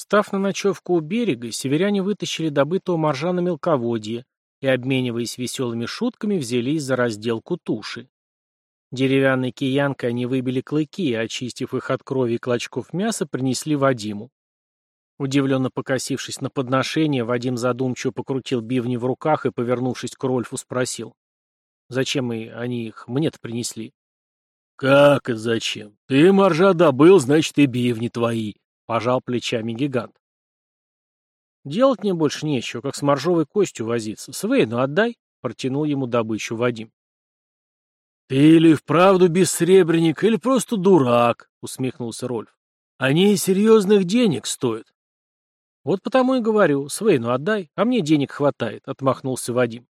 Став на ночевку у берега, северяне вытащили добытого моржа на мелководье и, обмениваясь веселыми шутками, взялись за разделку туши. Деревянной киянкой они выбили клыки и, очистив их от крови и клочков мяса, принесли Вадиму. Удивленно покосившись на подношение, Вадим задумчиво покрутил бивни в руках и, повернувшись к Рольфу, спросил. «Зачем мы они их мне-то принесли?» «Как это зачем? Ты моржа добыл, значит, и бивни твои», — пожал плечами гигант. «Делать мне больше нечего, как с моржовой костью возиться. Свейну отдай», — протянул ему добычу Вадим. «Ты или вправду бессребренник, или просто дурак», — усмехнулся Рольф. «Они серьезных денег стоят». «Вот потому и говорю, Свейну отдай, а мне денег хватает», — отмахнулся Вадим.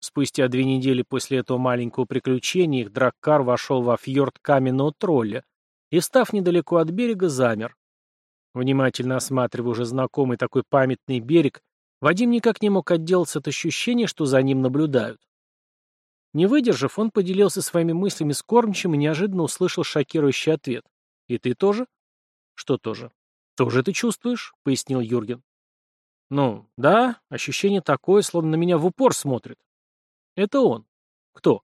Спустя две недели после этого маленького приключения их драккар вошел во фьорд каменного тролля и, встав недалеко от берега, замер. Внимательно осматривая уже знакомый такой памятный берег, Вадим никак не мог отделаться от ощущения, что за ним наблюдают. Не выдержав, он поделился своими мыслями с кормчим и неожиданно услышал шокирующий ответ. «И ты тоже?» «Что тоже?» «Тоже ты чувствуешь?» — пояснил Юрген. «Ну, да, ощущение такое, словно на меня в упор смотрит». «Это он». «Кто?»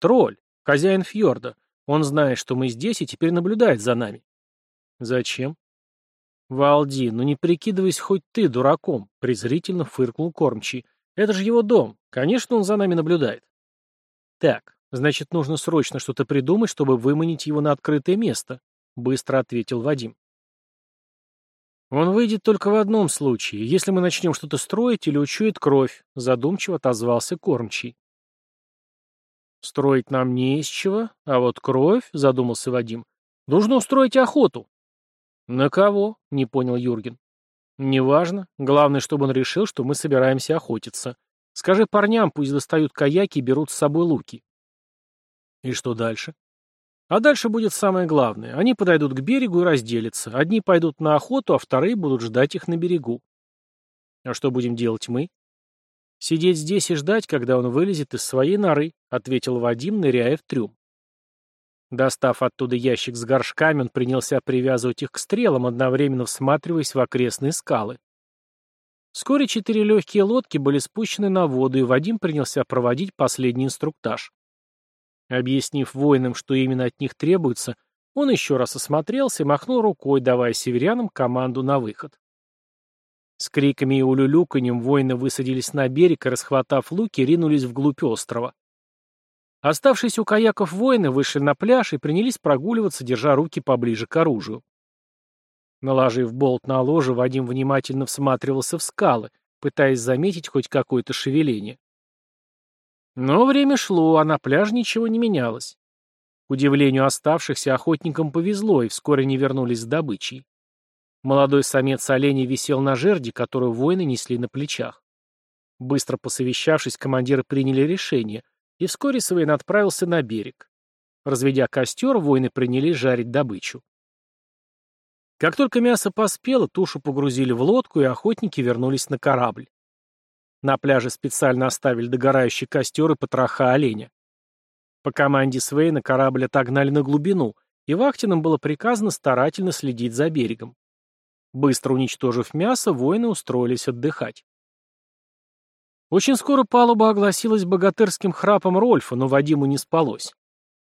«Тролль, хозяин фьорда. Он знает, что мы здесь, и теперь наблюдает за нами». «Зачем?» «Валди, ну не прикидывайся хоть ты дураком», — презрительно фыркнул кормчий. «Это же его дом. Конечно, он за нами наблюдает». «Так, значит, нужно срочно что-то придумать, чтобы выманить его на открытое место», — быстро ответил Вадим. «Он выйдет только в одном случае, если мы начнем что-то строить или учует кровь», — задумчиво отозвался кормчий. «Строить нам не из чего, а вот кровь», — задумался Вадим, — «нужно устроить охоту». «На кого?» — не понял Юрген. «Неважно. Главное, чтобы он решил, что мы собираемся охотиться. Скажи парням, пусть достают каяки и берут с собой луки. И что дальше? А дальше будет самое главное. Они подойдут к берегу и разделятся. Одни пойдут на охоту, а вторые будут ждать их на берегу. А что будем делать мы? Сидеть здесь и ждать, когда он вылезет из своей норы, ответил Вадим, ныряя в трюм. Достав оттуда ящик с горшками, он принялся привязывать их к стрелам, одновременно всматриваясь в окрестные скалы. Вскоре четыре легкие лодки были спущены на воду, и Вадим принялся проводить последний инструктаж. Объяснив воинам, что именно от них требуется, он еще раз осмотрелся и махнул рукой, давая северянам команду на выход. С криками и улюлюканьем воины высадились на берег и, расхватав луки, ринулись вглубь острова. Оставшиеся у каяков воины вышли на пляж и принялись прогуливаться, держа руки поближе к оружию. Наложив болт на ложе, Вадим внимательно всматривался в скалы, пытаясь заметить хоть какое-то шевеление. Но время шло, а на пляже ничего не менялось. К удивлению оставшихся, охотникам повезло, и вскоре они вернулись с добычей. Молодой самец оленя висел на жерди, которую воины несли на плечах. Быстро посовещавшись, командиры приняли решение, и вскоре Свейн отправился на берег. Разведя костер, воины принялись жарить добычу. Как только мясо поспело, тушу погрузили в лодку, и охотники вернулись на корабль. На пляже специально оставили догорающий костер и потроха оленя. По команде Свейна корабль отогнали на глубину, и вахтенам было приказано старательно следить за берегом. Быстро уничтожив мясо, воины устроились отдыхать. Очень скоро палуба огласилась богатырским храпом Рольфа, но Вадиму не спалось.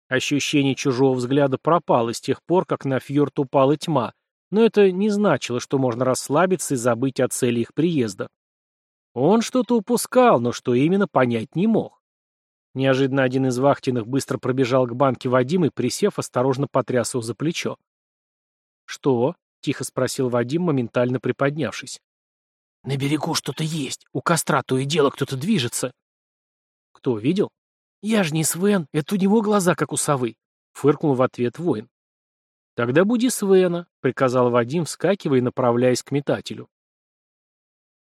Ощущение чужого взгляда пропало с тех пор, как на фьорд упала тьма, но это не значило, что можно расслабиться и забыть о цели их приезда. Он что-то упускал, но что именно, понять не мог. Неожиданно один из вахтенных быстро пробежал к банке Вадима и, присев, осторожно потряс его за плечо. «Что?» — тихо спросил Вадим, моментально приподнявшись. «На берегу что-то есть. У костра то и дело кто-то движется». «Кто, видел?» «Я же не Свен, это у него глаза, как у совы», — фыркнул в ответ воин. «Тогда буди Свена», — приказал Вадим, вскакивая и направляясь к метателю.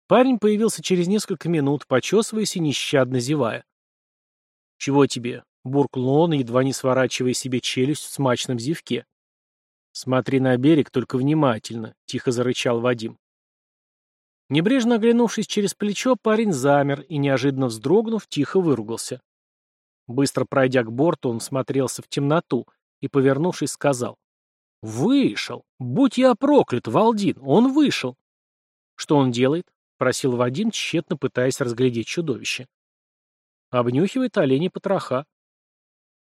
Парень появился через несколько минут, почесываясь и нещадно зевая. «Чего тебе?» — буркнул он, едва не сворачивая себе челюсть в смачном зевке. «Смотри на берег, только внимательно», — тихо зарычал Вадим. Небрежно оглянувшись через плечо, парень замер и, неожиданно вздрогнув, тихо выругался. Быстро пройдя к борту, он смотрелся в темноту и, повернувшись, сказал. Вышел. Будь я проклят, Валдин, он вышел. Что он делает? Просил Вадим, тщетно пытаясь разглядеть чудовище. Обнюхивает оленей потроха.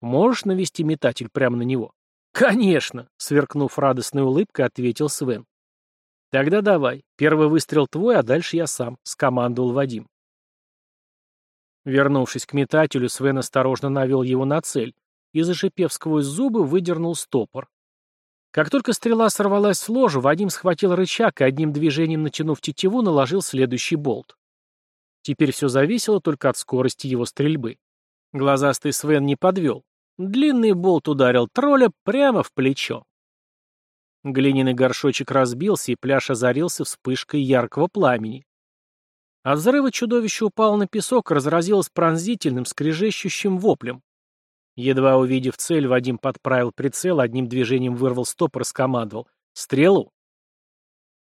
Можешь навести метатель прямо на него? Конечно, сверкнув радостной улыбкой, ответил Свен. Тогда давай. Первый выстрел твой, а дальше я сам, скомандовал Вадим. Вернувшись к метателю, Свен осторожно навел его на цель и, зашипев сквозь зубы, выдернул стопор. Как только стрела сорвалась с ложа, Вадим схватил рычаг и одним движением, натянув тетиву, наложил следующий болт. Теперь все зависело только от скорости его стрельбы. Глазастый Свен не подвел. Длинный болт ударил тролля прямо в плечо. Глиняный горшочек разбился, и пляж озарился вспышкой яркого пламени. От взрыва чудовище упало на песок и разразилось пронзительным, скрежещущим воплем. Едва увидев цель, Вадим подправил прицел, одним движением вырвал стопор и скомандовал. «Стрелу!»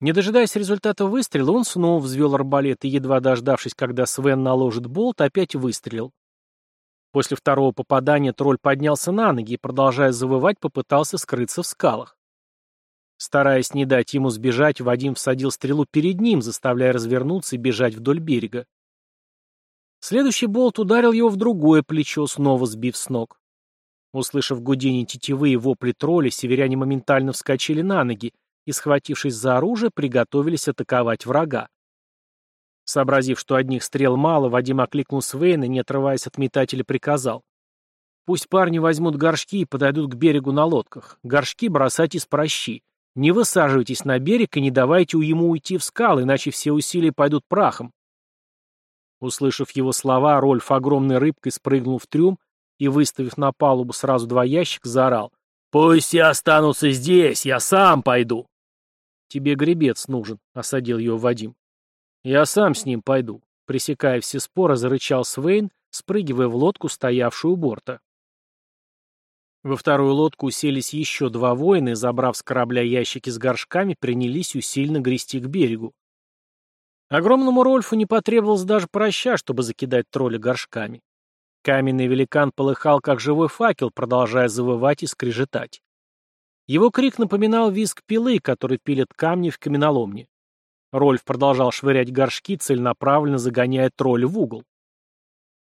Не дожидаясь результата выстрела, он снова взвел арбалет и, едва дождавшись, когда Свен наложит болт, опять выстрелил. После второго попадания тролль поднялся на ноги и, продолжая завывать, попытался скрыться в скалах. Стараясь не дать ему сбежать, Вадим всадил стрелу перед ним, заставляя развернуться и бежать вдоль берега. Следующий болт ударил его в другое плечо, снова сбив с ног. Услышав гудение тетивы и вопли тролля, северяне моментально вскочили на ноги и, схватившись за оружие, приготовились атаковать врага. Сообразив, что одних стрел мало, Вадим окликнул Свейна, не отрываясь от метателя, приказал. «Пусть парни возьмут горшки и подойдут к берегу на лодках. Горшки бросать из прощи. Не высаживайтесь на берег и не давайте ему уйти в скалы, иначе все усилия пойдут прахом. Услышав его слова, Рольф огромной рыбкой спрыгнул в трюм и, выставив на палубу сразу два ящика, заорал. «Пусть все останутся здесь, я сам пойду!» «Тебе гребец нужен», — осадил его Вадим. «Я сам с ним пойду», — пресекая все споры, зарычал Свейн, спрыгивая в лодку, стоявшую у борта. Во вторую лодку уселись еще два воина и, забрав с корабля ящики с горшками, принялись усиленно грести к берегу. Огромному Рольфу не потребовалось даже проща, чтобы закидать тролля горшками. Каменный великан полыхал, как живой факел, продолжая завывать и скрежетать. Его крик напоминал визг пилы, который пилят камни в каменоломне. Рольф продолжал швырять горшки, целенаправленно загоняя тролля в угол.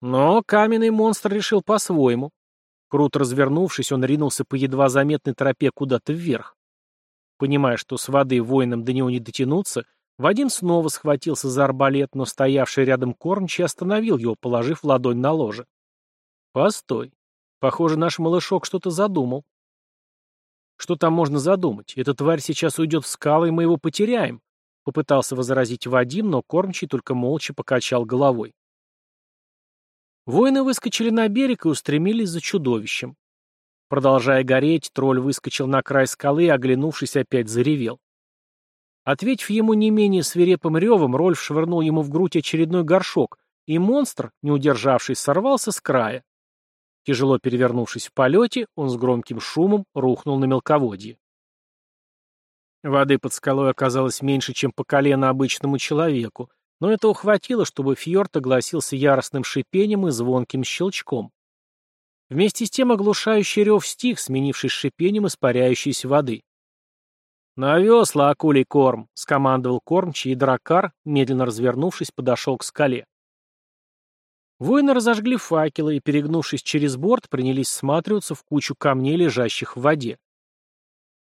Но каменный монстр решил по-своему. Круто развернувшись, он ринулся по едва заметной тропе куда-то вверх. Понимая, что с воды воинам до него не дотянуться, Вадим снова схватился за арбалет, но стоявший рядом кормчий остановил его, положив ладонь на ложе. «Постой. Похоже, наш малышок что-то задумал». «Что там можно задумать? Эта тварь сейчас уйдет в скалы, и мы его потеряем», — попытался возразить Вадим, но кормчий только молча покачал головой. Воины выскочили на берег и устремились за чудовищем. Продолжая гореть, тролль выскочил на край скалы и, оглянувшись, опять заревел. Ответив ему не менее свирепым ревом, Рольф швырнул ему в грудь очередной горшок, и монстр, не удержавшись, сорвался с края. Тяжело перевернувшись в полете, он с громким шумом рухнул на мелководье. Воды под скалой оказалось меньше, чем по колено обычному человеку, но этого хватило, чтобы фьорд огласился яростным шипением и звонким щелчком. Вместе с тем оглушающий рев стих, сменившись шипением испаряющейся воды. «На весла, акулий корм!» — скомандовал кормчий, и дракар, медленно развернувшись, подошел к скале. Воины разожгли факелы и, перегнувшись через борт, принялись всматриваться в кучу камней, лежащих в воде.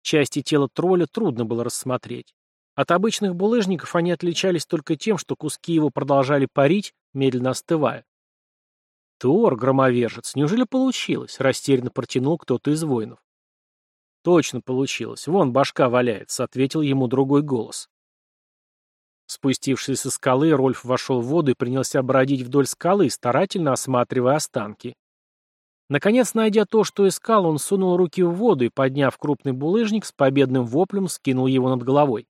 Части тела тролля трудно было рассмотреть. От обычных булыжников они отличались только тем, что куски его продолжали парить, медленно остывая. «Тор, громовержец, неужели получилось?» — растерянно протянул кто-то из воинов. «Точно получилось. Вон башка валяется», — ответил ему другой голос. Спустившись со скалы, Рольф вошел в воду и принялся бродить вдоль скалы, старательно осматривая останки. Наконец, найдя то, что искал, он сунул руки в воду и, подняв крупный булыжник, с победным воплем скинул его над головой.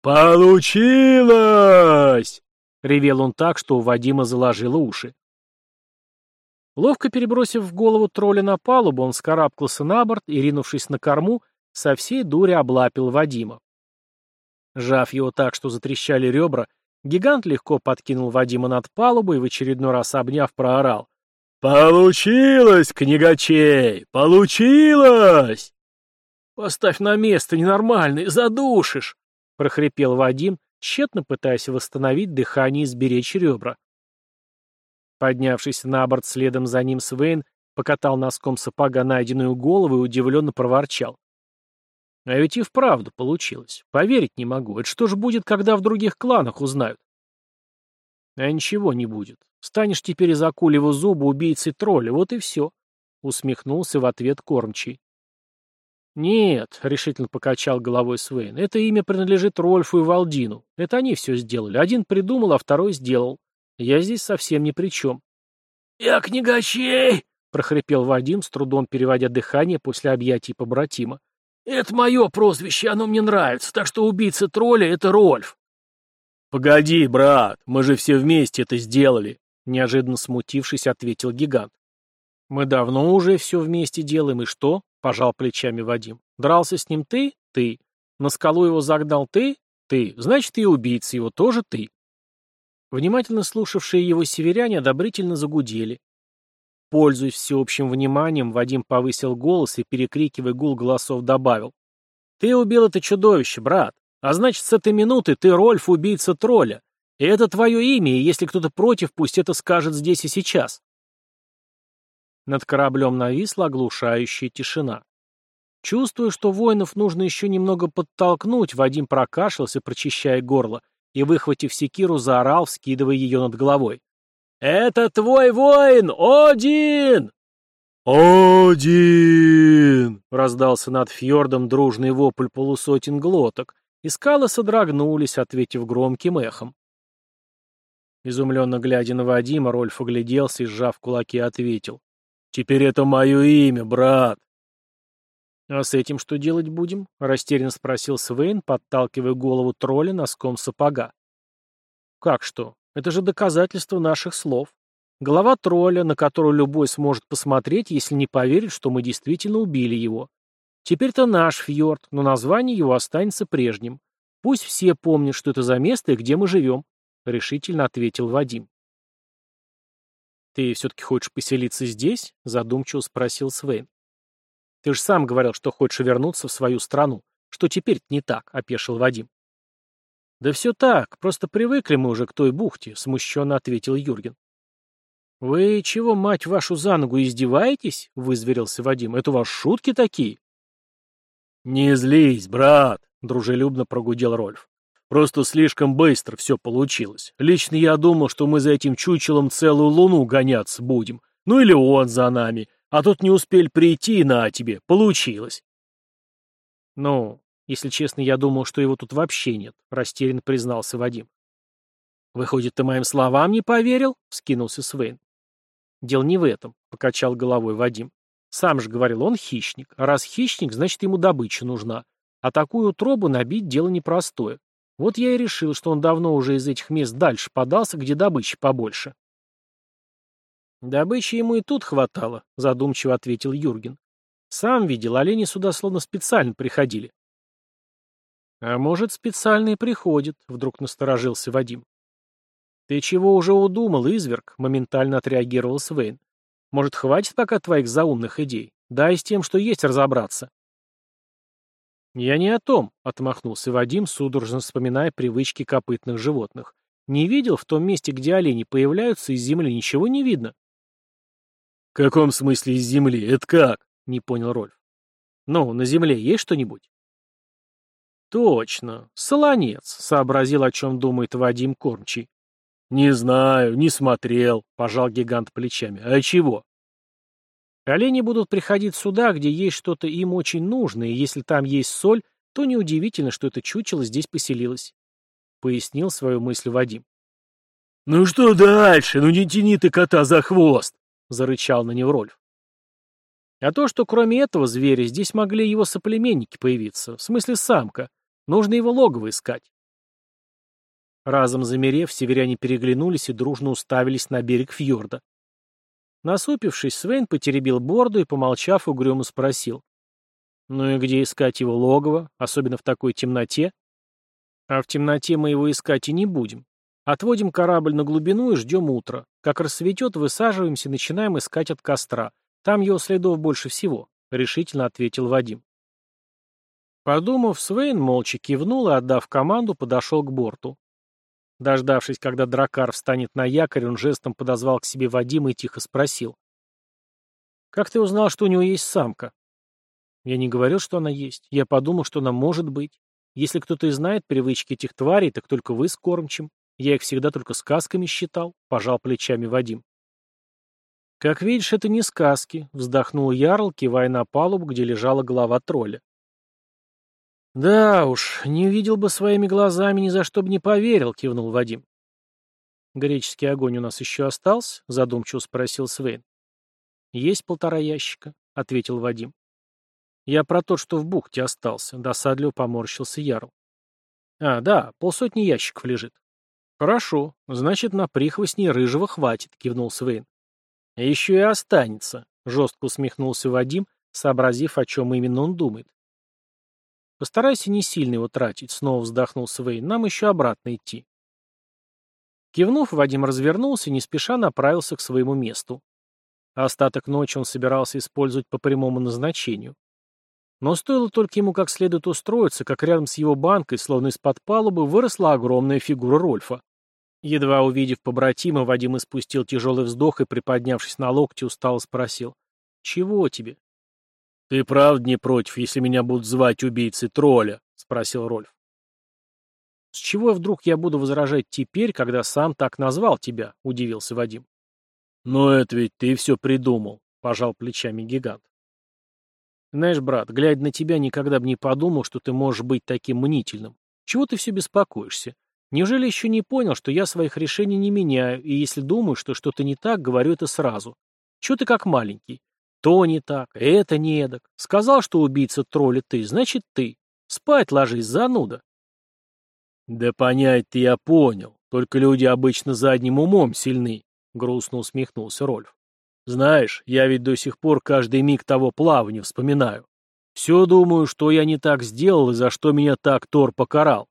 «Получилось!» — ревел он так, что у Вадима заложило уши. Ловко перебросив в голову тролля на палубу, он скарабкался на борт и, ринувшись на корму, со всей дури облапил Вадима. Жав его так, что затрещали ребра, гигант легко подкинул Вадима над палубу и в очередной раз обняв проорал. «Получилось, книгачей! Получилось!» Поставь на место, ненормальный, задушишь!» — прохрипел Вадим, тщетно пытаясь восстановить дыхание и сберечь ребра. Поднявшись на борт следом за ним Свейн покатал носком сапога найденную голову и удивленно проворчал. А ведь и вправду получилось. Поверить не могу. Это что же будет, когда в других кланах узнают? А ничего не будет. Станешь теперь из акулевого зуба убийцей тролля, вот и все. Усмехнулся в ответ кормчий. «Нет», — решительно покачал головой Свейн, — «это имя принадлежит Рольфу и Валдину. Это они все сделали. Один придумал, а второй сделал. Я здесь совсем ни при чем». «Я книгачей!» — прохрипел Вадим, с трудом переводя дыхание после объятий побратима. «Это мое прозвище, оно мне нравится, так что убийца тролля — это Рольф». «Погоди, брат, мы же все вместе это сделали», — неожиданно смутившись, ответил гигант. «Мы давно уже все вместе делаем, и что?» — пожал плечами Вадим. «Дрался с ним ты? Ты. На скалу его загнал ты? Ты. Значит, и убийца его тоже ты». Внимательно слушавшие его северяне одобрительно загудели. Пользуясь всеобщим вниманием, Вадим повысил голос и, перекрикивая гул голосов, добавил. «Ты убил это чудовище, брат. А значит, с этой минуты ты Рольф, убийца тролля. И это твое имя, и если кто-то против, пусть это скажет здесь и сейчас». Над кораблем нависла оглушающая тишина. Чувствуя, что воинов нужно еще немного подтолкнуть, Вадим прокашлялся, прочищая горло, и, выхватив секиру, заорал, вскидывая ее над головой. «Это твой воин, Один!» «Один!» — раздался над фьордом дружный вопль полусотен глоток, и скалы содрогнулись, ответив громким эхом. Изумленно глядя на Вадима, Рольф огляделся и, сжав кулаки, ответил. «Теперь это мое имя, брат!» «А с этим что делать будем?» — растерянно спросил Свейн, подталкивая голову тролля носком сапога. «Как что? Это же доказательство наших слов. Голова тролля, на которую любой сможет посмотреть, если не поверит, что мы действительно убили его. Теперь-то наш фьорд, но название его останется прежним. Пусть все помнят, что это за место и где мы живем», — решительно ответил Вадим. «Ты все-таки хочешь поселиться здесь?» — задумчиво спросил Свейн. «Ты же сам говорил, что хочешь вернуться в свою страну. Что теперь-то не так?» — опешил Вадим. «Да все так, просто привыкли мы уже к той бухте», — смущенно ответил Юрген. «Вы чего, мать вашу, за ногу издеваетесь?» — вызверился Вадим. «Это у вас шутки такие?» «Не злись, брат», — дружелюбно прогудел Рольф. Просто слишком быстро все получилось. Лично я думал, что мы за этим чучелом целую луну гоняться будем. Ну или он за нами. А тут не успели прийти, на тебе. Получилось. Ну, если честно, я думал, что его тут вообще нет, растерянно признался Вадим. Выходит, ты моим словам не поверил? Скинулся Свейн. Дело не в этом, покачал головой Вадим. Сам же говорил, он хищник. А раз хищник, значит, ему добыча нужна. А такую трубу набить дело непростое. Вот я и решил, что он давно уже из этих мест дальше подался, где добычи побольше. Добычи ему и тут хватало, задумчиво ответил Юрген. Сам видел, олени сюда словно специально приходили. А может, специально и приходит, вдруг насторожился Вадим. Ты чего уже удумал, изверг? Моментально отреагировал Свейн. Может, хватит пока твоих заумных идей? Дай с тем, что есть, разобраться. «Я не о том», — отмахнулся Вадим, судорожно вспоминая привычки копытных животных. «Не видел в том месте, где олени появляются, из земли ничего не видно». «В каком смысле из земли? Это как?» — не понял Рольф. «Ну, на земле есть что-нибудь?» «Точно. Солонец», — сообразил, о чем думает Вадим Кормчий. «Не знаю, не смотрел», — пожал гигант плечами. «А чего?» Олени будут приходить сюда, где есть что-то им очень нужное, и если там есть соль, то неудивительно, что это чучело здесь поселилось. Пояснил свою мысль Вадим. «Ну что дальше? Ну не тяни ты кота за хвост!» — зарычал на него Рольф. А то, что кроме этого зверя здесь могли его соплеменники появиться, в смысле самка, нужно его логово искать. Разом замерев, северяне переглянулись и дружно уставились на берег фьорда. Насупившись, Свейн потеребил борду и, помолчав, угрюмо спросил. «Ну и где искать его логово, особенно в такой темноте?» «А в темноте мы его искать и не будем. Отводим корабль на глубину и ждем утра. Как рассветет, высаживаемся и начинаем искать от костра. Там его следов больше всего», — решительно ответил Вадим. Подумав, Свейн молча кивнул и, отдав команду, подошел к борту. Дождавшись, когда дракар встанет на якорь, он жестом подозвал к себе Вадима и тихо спросил. «Как ты узнал, что у него есть самка?» «Я не говорил, что она есть. Я подумал, что она может быть. Если кто-то и знает привычки этих тварей, так только вы с кормчим. Я их всегда только сказками считал», — пожал плечами Вадим. «Как видишь, это не сказки», — вздохнул Ярл, кивая на палубу, где лежала голова тролля. «Да уж, не увидел бы своими глазами, ни за что бы не поверил», — кивнул Вадим. «Греческий огонь у нас еще остался?» — задумчиво спросил Свейн. «Есть полтора ящика», — ответил Вадим. «Я про то, что в бухте остался», — досадливо поморщился Ярл. «А, да, полсотни ящиков лежит». «Хорошо, значит, на прихвостней рыжего хватит», — кивнул Свейн. «Еще и останется», — жестко усмехнулся Вадим, сообразив, о чем именно он думает. Постарайся не сильно его тратить, снова вздохнул Свейн. Нам еще обратно идти. Кивнув, Вадим развернулся и не спеша направился к своему месту. Остаток ночи он собирался использовать по прямому назначению. Но стоило только ему как следует устроиться, как рядом с его банкой, словно из-под палубы, выросла огромная фигура Рольфа. Едва увидев побратима, Вадим испустил тяжелый вздох и, приподнявшись на локти, устало спросил. «Чего тебе?» «Ты правда не против, если меня будут звать убийцей тролля?» — спросил Рольф. «С чего вдруг я буду возражать теперь, когда сам так назвал тебя?» — удивился Вадим. «Но это ведь ты все придумал», — пожал плечами гигант. «Знаешь, брат, глядя на тебя, никогда бы не подумал, что ты можешь быть таким мнительным. Чего ты все беспокоишься? Неужели еще не понял, что я своих решений не меняю, и если думаю, что что-то не так, говорю это сразу? Чего ты как маленький? То не так, это не эдак. Сказал, что убийца тролля ты, значит ты. Спать ложись, зануда. Да понять-то я понял. Только люди обычно задним умом сильны, грустно усмехнулся Рольф. Знаешь, я ведь до сих пор каждый миг того плавания вспоминаю. Все думаю, что я не так сделал и за что меня так Тор покарал.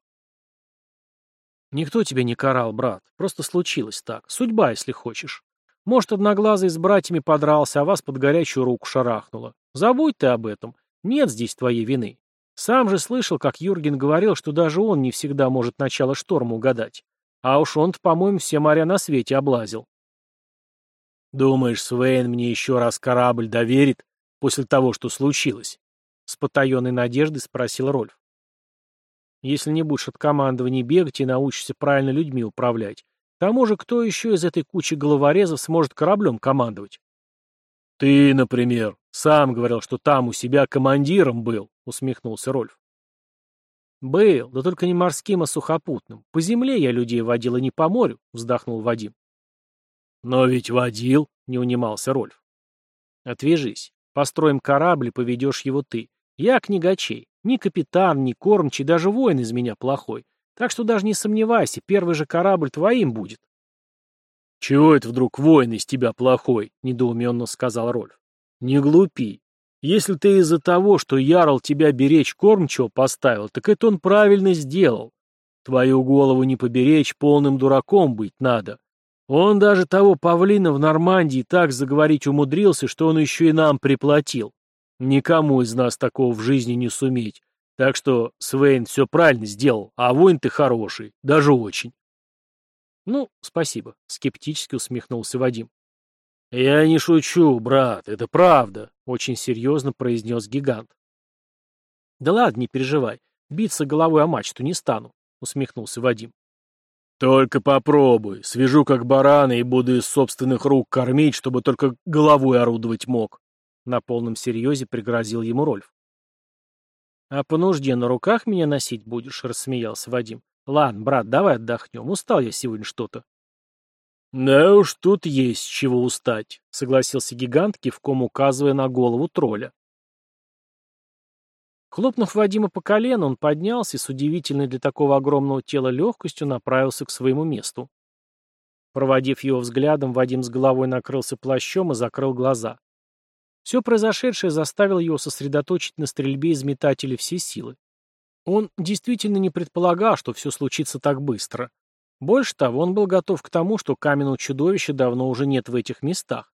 Никто тебя не карал, брат. Просто случилось так. Судьба, если хочешь. Может, одноглазый с братьями подрался, а вас под горячую руку шарахнуло. Забудь ты об этом. Нет здесь твоей вины. Сам же слышал, как Юрген говорил, что даже он не всегда может начало шторма угадать. А уж он-то, по-моему, все моря на свете облазил. «Думаешь, Свейн мне еще раз корабль доверит после того, что случилось?» С потаенной надеждой спросил Рольф. «Если не будешь от командования бегать и научишься правильно людьми управлять, тому же, кто еще из этой кучи головорезов сможет кораблем командовать? «Ты, например, сам говорил, что там у себя командиром был», — усмехнулся Рольф. «Был, да только не морским, а сухопутным. По земле я людей водил, и не по морю», — вздохнул Вадим. «Но ведь водил», — не унимался Рольф. «Отвяжись. Построим корабль и поведешь его ты. Я книгачей. Ни капитан, ни кормчий, даже воин из меня плохой. Так что даже не сомневайся, первый же корабль твоим будет. «Чего это вдруг воин из тебя плохой?» — недоуменно сказал Рольф. «Не глупи. Если ты из-за того, что Ярл тебя беречь кормчего поставил, так это он правильно сделал. Твою голову не поберечь, полным дураком быть надо. Он даже того павлина в Нормандии так заговорить умудрился, что он еще и нам приплатил. Никому из нас такого в жизни не суметь. Так что Свейн все правильно сделал, а воин ты хороший, даже очень. Ну, спасибо, скептически усмехнулся Вадим. Я не шучу, брат, это правда, очень серьезно произнес гигант. Да ладно, не переживай, биться головой о мачту не стану, усмехнулся Вадим. Только попробуй, свяжу как барана и буду из собственных рук кормить, чтобы только головой орудовать мог. На полном серьезе пригрозил ему Рольф. «А по нужде на руках меня носить будешь?» — рассмеялся Вадим. «Ладно, брат, давай отдохнем. Устал я сегодня что-то». «Да уж тут есть чего устать», — согласился гигант, кивком указывая на голову тролля. Хлопнув Вадима по колену, он поднялся и с удивительной для такого огромного тела легкостью направился к своему месту. Проводив его взглядом, Вадим с головой накрылся плащом и закрыл глаза. Все произошедшее заставило его сосредоточить на стрельбе из метателей все силы. Он действительно не предполагал, что все случится так быстро. Больше того, он был готов к тому, что каменного чудовища давно уже нет в этих местах.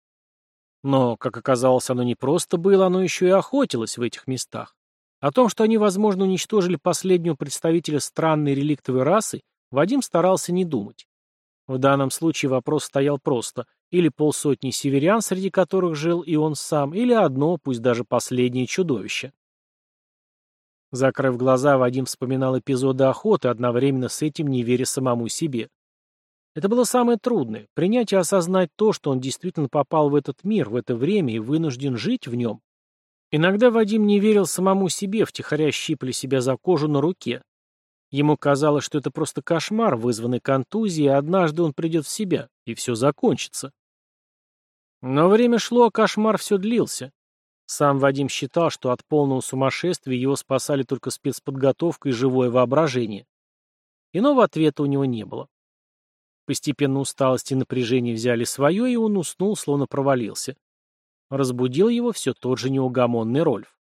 Но, как оказалось, оно не просто было, оно еще и охотилось в этих местах. О том, что они, возможно, уничтожили последнего представителя странной реликтовой расы, Вадим старался не думать. В данном случае вопрос стоял просто. Или полсотни северян, среди которых жил и он сам, или одно, пусть даже последнее чудовище. Закрыв глаза, Вадим вспоминал эпизоды охоты, одновременно с этим не веря самому себе. Это было самое трудное — принять и осознать то, что он действительно попал в этот мир, в это время и вынужден жить в нем. Иногда Вадим не верил самому себе, втихаря щипали себя за кожу на руке. Ему казалось, что это просто кошмар, вызванный контузией, и однажды он придет в себя, и все закончится. Но время шло, а кошмар все длился. Сам Вадим считал, что от полного сумасшествия его спасали только спецподготовка и живое воображение. Иного ответа у него не было. Постепенно усталость и напряжение взяли свое, и он уснул, словно провалился. Разбудил его все тот же неугомонный Рольф.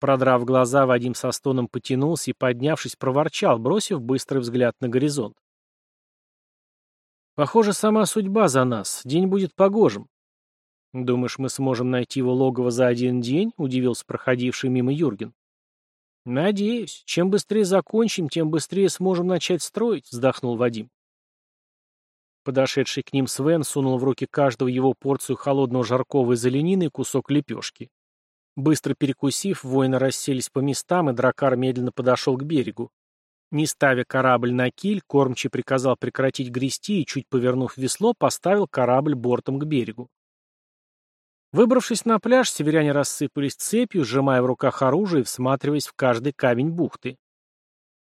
Продрав глаза, Вадим со стоном потянулся и, поднявшись, проворчал, бросив быстрый взгляд на горизонт. «Похоже, сама судьба за нас. День будет погожим. «Думаешь, мы сможем найти его логово за один день?» — удивился проходивший мимо Юрген. «Надеюсь. Чем быстрее закончим, тем быстрее сможем начать строить», — вздохнул Вадим. Подошедший к ним Свен сунул в руки каждого его порцию холодного жаркого из оленины и кусок лепешки. Быстро перекусив, воины расселись по местам, и дракар медленно подошел к берегу. Не ставя корабль на киль, кормчий приказал прекратить грести и, чуть повернув весло, поставил корабль бортом к берегу. Выбравшись на пляж, северяне рассыпались цепью, сжимая в руках оружие и всматриваясь в каждый камень бухты.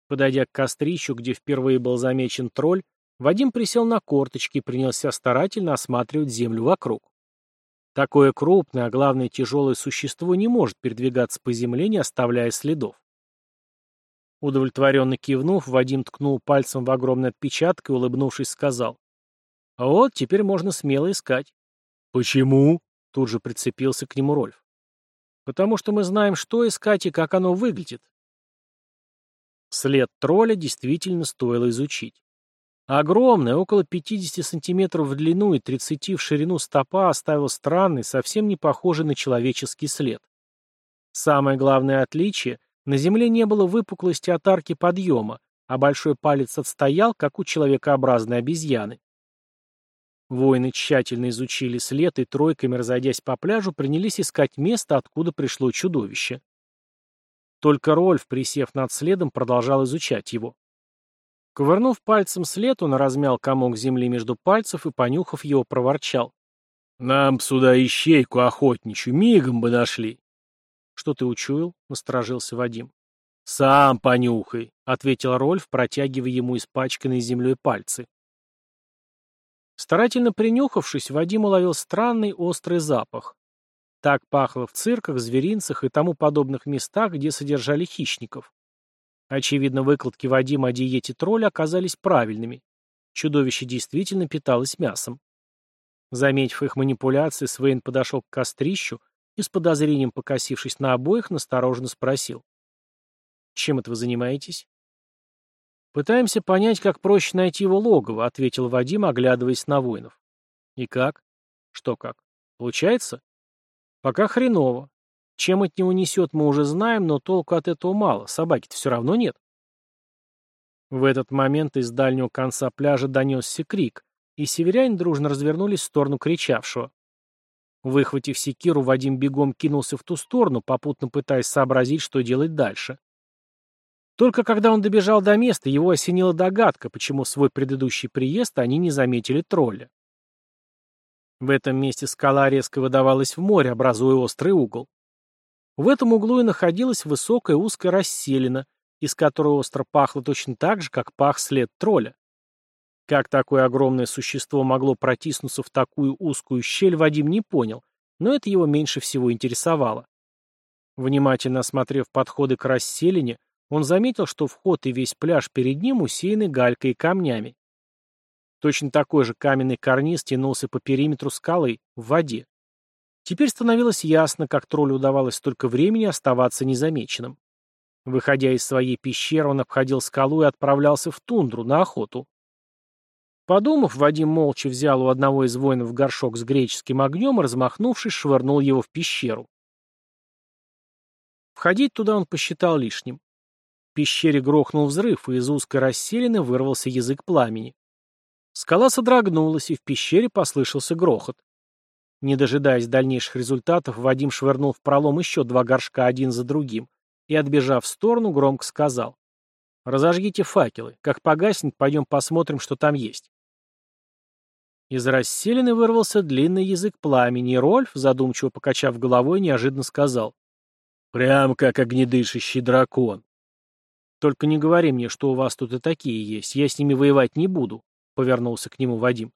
Подойдя к кострищу, где впервые был замечен тролль, Вадим присел на корточки и принялся старательно осматривать землю вокруг. Такое крупное, а главное тяжелое существо не может передвигаться по земле, не оставляя следов. Удовлетворенно кивнув, Вадим ткнул пальцем в огромный отпечаток и, улыбнувшись, сказал. «Вот, теперь можно смело искать». «Почему?» Тут же прицепился к нему Рольф. «Потому что мы знаем, что искать и как оно выглядит». След тролля действительно стоило изучить. Огромная, около 50 сантиметров в длину и 30 в ширину стопа оставил странный, совсем не похожий на человеческий след. Самое главное отличие – на земле не было выпуклости от арки подъема, а большой палец отстоял, как у человекообразной обезьяны. Воины тщательно изучили след и тройками, разойдясь по пляжу, принялись искать место, откуда пришло чудовище. Только Рольф, присев над следом, продолжал изучать его. Ковырнув пальцем след, он размял комок земли между пальцев и, понюхав его, проворчал. «Нам б сюда ищейку охотничью, мигом бы нашли». «Что ты учуял?» — насторожился Вадим. «Сам понюхай», — ответил Рольф, протягивая ему испачканные землей пальцы. Старательно принюхавшись, Вадим уловил странный острый запах. Так пахло в цирках, зверинцах и тому подобных местах, где содержали хищников. Очевидно, выкладки Вадима о диете тролля оказались правильными. Чудовище действительно питалось мясом. Заметив их манипуляции, Свейн подошел к кострищу и, с подозрением покосившись на обоих, настороженно спросил. «Чем это вы занимаетесь?» «Пытаемся понять, как проще найти его логово», — ответил Вадим, оглядываясь на воинов. «И как?» «Что как? Получается?» «Пока хреново. Чем от него несет, мы уже знаем, но толку от этого мало. Собаки-то все равно нет». В этот момент из дальнего конца пляжа донесся крик, и северяне дружно развернулись в сторону кричавшего. Выхватив секиру, Вадим бегом кинулся в ту сторону, попутно пытаясь сообразить, что делать дальше. Только когда он добежал до места, его осенила догадка, почему свой предыдущий приезд они не заметили тролля. В этом месте скала резко выдавалась в море, образуя острый угол. В этом углу и находилась высокая узкая расселина, из которой остро пахло точно так же, как пах след тролля. Как такое огромное существо могло протиснуться в такую узкую щель, Вадим не понял, но это его меньше всего интересовало. Внимательно осмотрев подходы к расселине, он заметил, что вход и весь пляж перед ним усеяны галькой и камнями. Точно такой же каменный карниз тянулся по периметру скалы, в воде. Теперь становилось ясно, как троллю удавалось столько времени оставаться незамеченным. Выходя из своей пещеры, он обходил скалу и отправлялся в тундру, на охоту. Подумав, Вадим молча взял у одного из воинов горшок с греческим огнем и, размахнувшись, швырнул его в пещеру. Входить туда он посчитал лишним. В пещере грохнул взрыв, и из узкой расселины вырвался язык пламени. Скала содрогнулась, и в пещере послышался грохот. Не дожидаясь дальнейших результатов, Вадим швырнул в пролом еще два горшка один за другим и, отбежав в сторону, громко сказал. «Разожгите факелы. Как погаснет, пойдем посмотрим, что там есть». Из расселины вырвался длинный язык пламени, и Рольф, задумчиво покачав головой, неожиданно сказал. «Прям как огнедышащий дракон». «Только не говори мне, что у вас тут и такие есть. Я с ними воевать не буду», — повернулся к нему Вадим.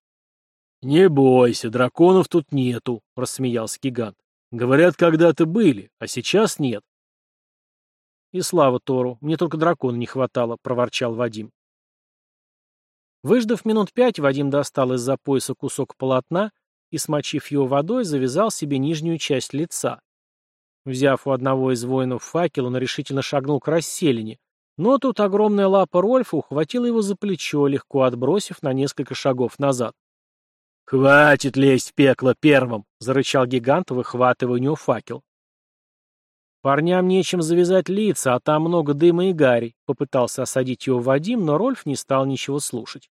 «Не бойся, драконов тут нету», — рассмеялся гигант. «Говорят, когда-то были, а сейчас нет». «И слава Тору, мне только дракона не хватало», — проворчал Вадим. Выждав минут пять, Вадим достал из-за пояса кусок полотна и, смочив его водой, завязал себе нижнюю часть лица. Взяв у одного из воинов факел, он решительно шагнул к расселине, но тут огромная лапа Рольфа ухватила его за плечо, легко отбросив на несколько шагов назад. «Хватит лезть в пекло первым!» — зарычал гигант, выхватывая у него факел. «Парням нечем завязать лица, а там много дыма и гари», — попытался осадить его Вадим, но Рольф не стал ничего слушать.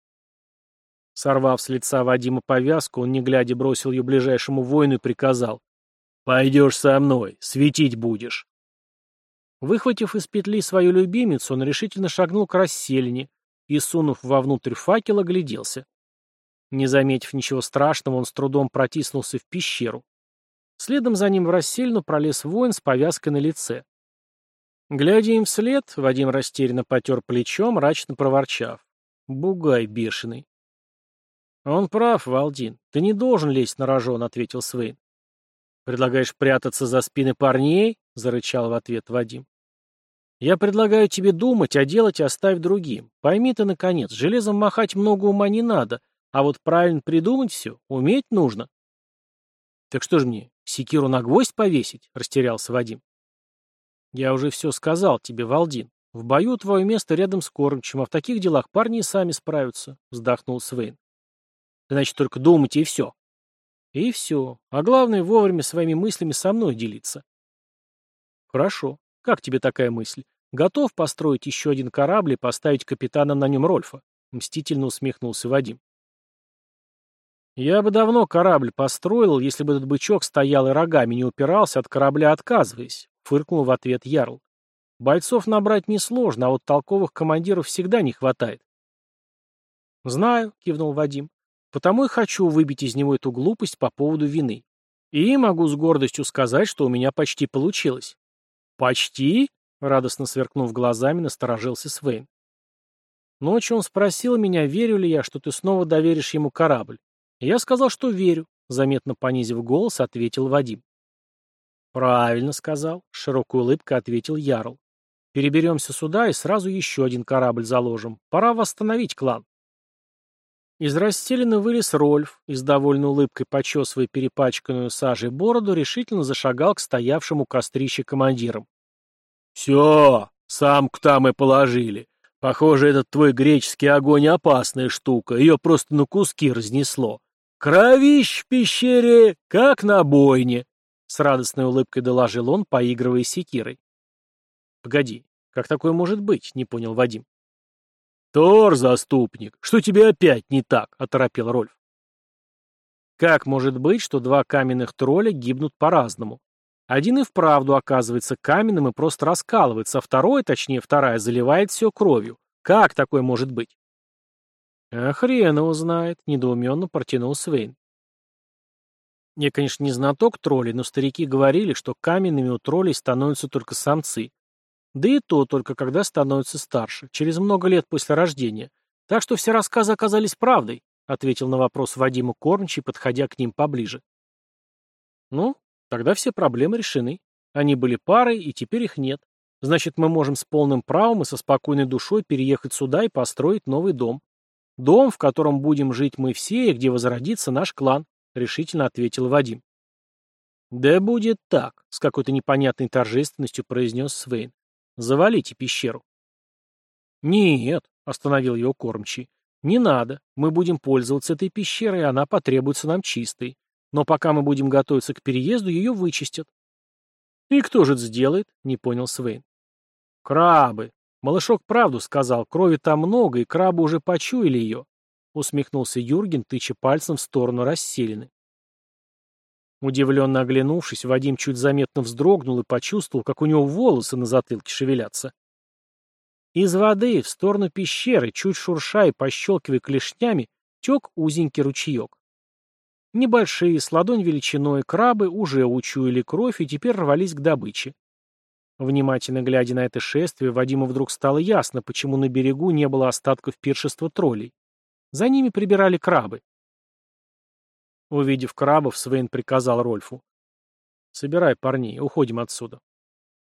Сорвав с лица Вадима повязку, он, не глядя, бросил ее ближайшему воину и приказал. «Пойдешь со мной, светить будешь». Выхватив из петли свою любимицу, он решительно шагнул к расселине и, сунув вовнутрь факел, огляделся. Не заметив ничего страшного, он с трудом протиснулся в пещеру. Следом за ним в расселину пролез воин с повязкой на лице. Глядя им вслед, Вадим растерянно потер плечом, мрачно проворчав. «Бугай бешеный». «Он прав, Валдин. Ты не должен лезть на рожон», — ответил Свейн. «Предлагаешь прятаться за спины парней?» — зарычал в ответ Вадим. «Я предлагаю тебе думать, а делать оставь другим. Пойми ты, наконец, железом махать много ума не надо, а вот правильно придумать все уметь нужно. Так что ж мне, секиру на гвоздь повесить? Растерялся Вадим. Я уже все сказал тебе, Валдин. В бою твое место рядом с кормчим, а в таких делах парни и сами справятся, вздохнул Свейн. Значит, только думайте и все. И все. А главное, вовремя своими мыслями со мной делиться. Хорошо. Как тебе такая мысль? Готов построить еще один корабль и поставить капитаном на нем Рольфа? Мстительно усмехнулся Вадим. Я бы давно корабль построил, если бы этот бычок стоял и рогами не упирался, от корабля отказываясь, фыркнул в ответ Ярл. Бойцов набрать несложно, а вот толковых командиров всегда не хватает. Знаю, кивнул Вадим. Потому и хочу выбить из него эту глупость по поводу вины. И могу с гордостью сказать, что у меня почти получилось. Почти? Радостно сверкнув глазами, насторожился Свейн. Ночью он спросил меня, верю ли я, что ты снова доверишь ему корабль. Я сказал, что верю, заметно понизив голос, ответил Вадим. Правильно сказал, широкой улыбкой ответил Ярл. Переберемся сюда и сразу еще один корабль заложим. Пора восстановить клан. Из расстелены вылез Рольф и с довольной улыбкой, почесывая перепачканную сажей бороду, решительно зашагал к стоявшему кострище командирам. «Все, самку там и положили. Похоже, этот твой греческий огонь опасная штука, ее просто на куски разнесло. «Кровищ в пещере, как на бойне!» С радостной улыбкой доложил он, поигрывая секирой. «Погоди, как такое может быть?» — не понял Вадим. «Тор, заступник, что тебе опять не так?» — оторопел Рольф. «Как может быть, что два каменных тролля гибнут по-разному? Один и вправду оказывается каменным и просто раскалывается, а второй, точнее вторая, заливает все кровью. Как такое может быть?» «А хрен его знает», — недоуменно протянул Свейн. Я, конечно, не знаток троллей, но старики говорили, что каменными у троллей становятся только самцы. Да и то только когда становятся старше, через много лет после рождения. Так что все рассказы оказались правдой, — ответил на вопрос Вадима Кормчий, подходя к ним поближе. Ну, тогда все проблемы решены. Они были парой, и теперь их нет. Значит, мы можем с полным правом и со спокойной душой переехать сюда и построить новый дом. «Дом, в котором будем жить мы все и где возродится наш клан», — решительно ответил Вадим. «Да будет так», — с какой-то непонятной торжественностью произнес Свейн. «Завалите пещеру». «Нет», — остановил его кормчий, — «не надо. Мы будем пользоваться этой пещерой, и она потребуется нам чистой. Но пока мы будем готовиться к переезду, ее вычистят». «И кто же это сделает?» — не понял Свейн. «Крабы. Малышок правду сказал, крови там много, и крабы уже почуяли ее», — усмехнулся Юрген, тыча пальцем в сторону расселены. Удивленно оглянувшись, Вадим чуть заметно вздрогнул и почувствовал, как у него волосы на затылке шевелятся. Из воды в сторону пещеры, чуть шурша и пощелкивая клешнями, тек узенький ручеек. Небольшие, с ладонь величиной крабы уже учуяли кровь и теперь рвались к добыче. Внимательно глядя на это шествие, Вадиму вдруг стало ясно, почему на берегу не было остатков пиршества троллей. За ними прибирали крабы. Увидев крабов, Свейн приказал Рольфу. «Собирай парней, уходим отсюда».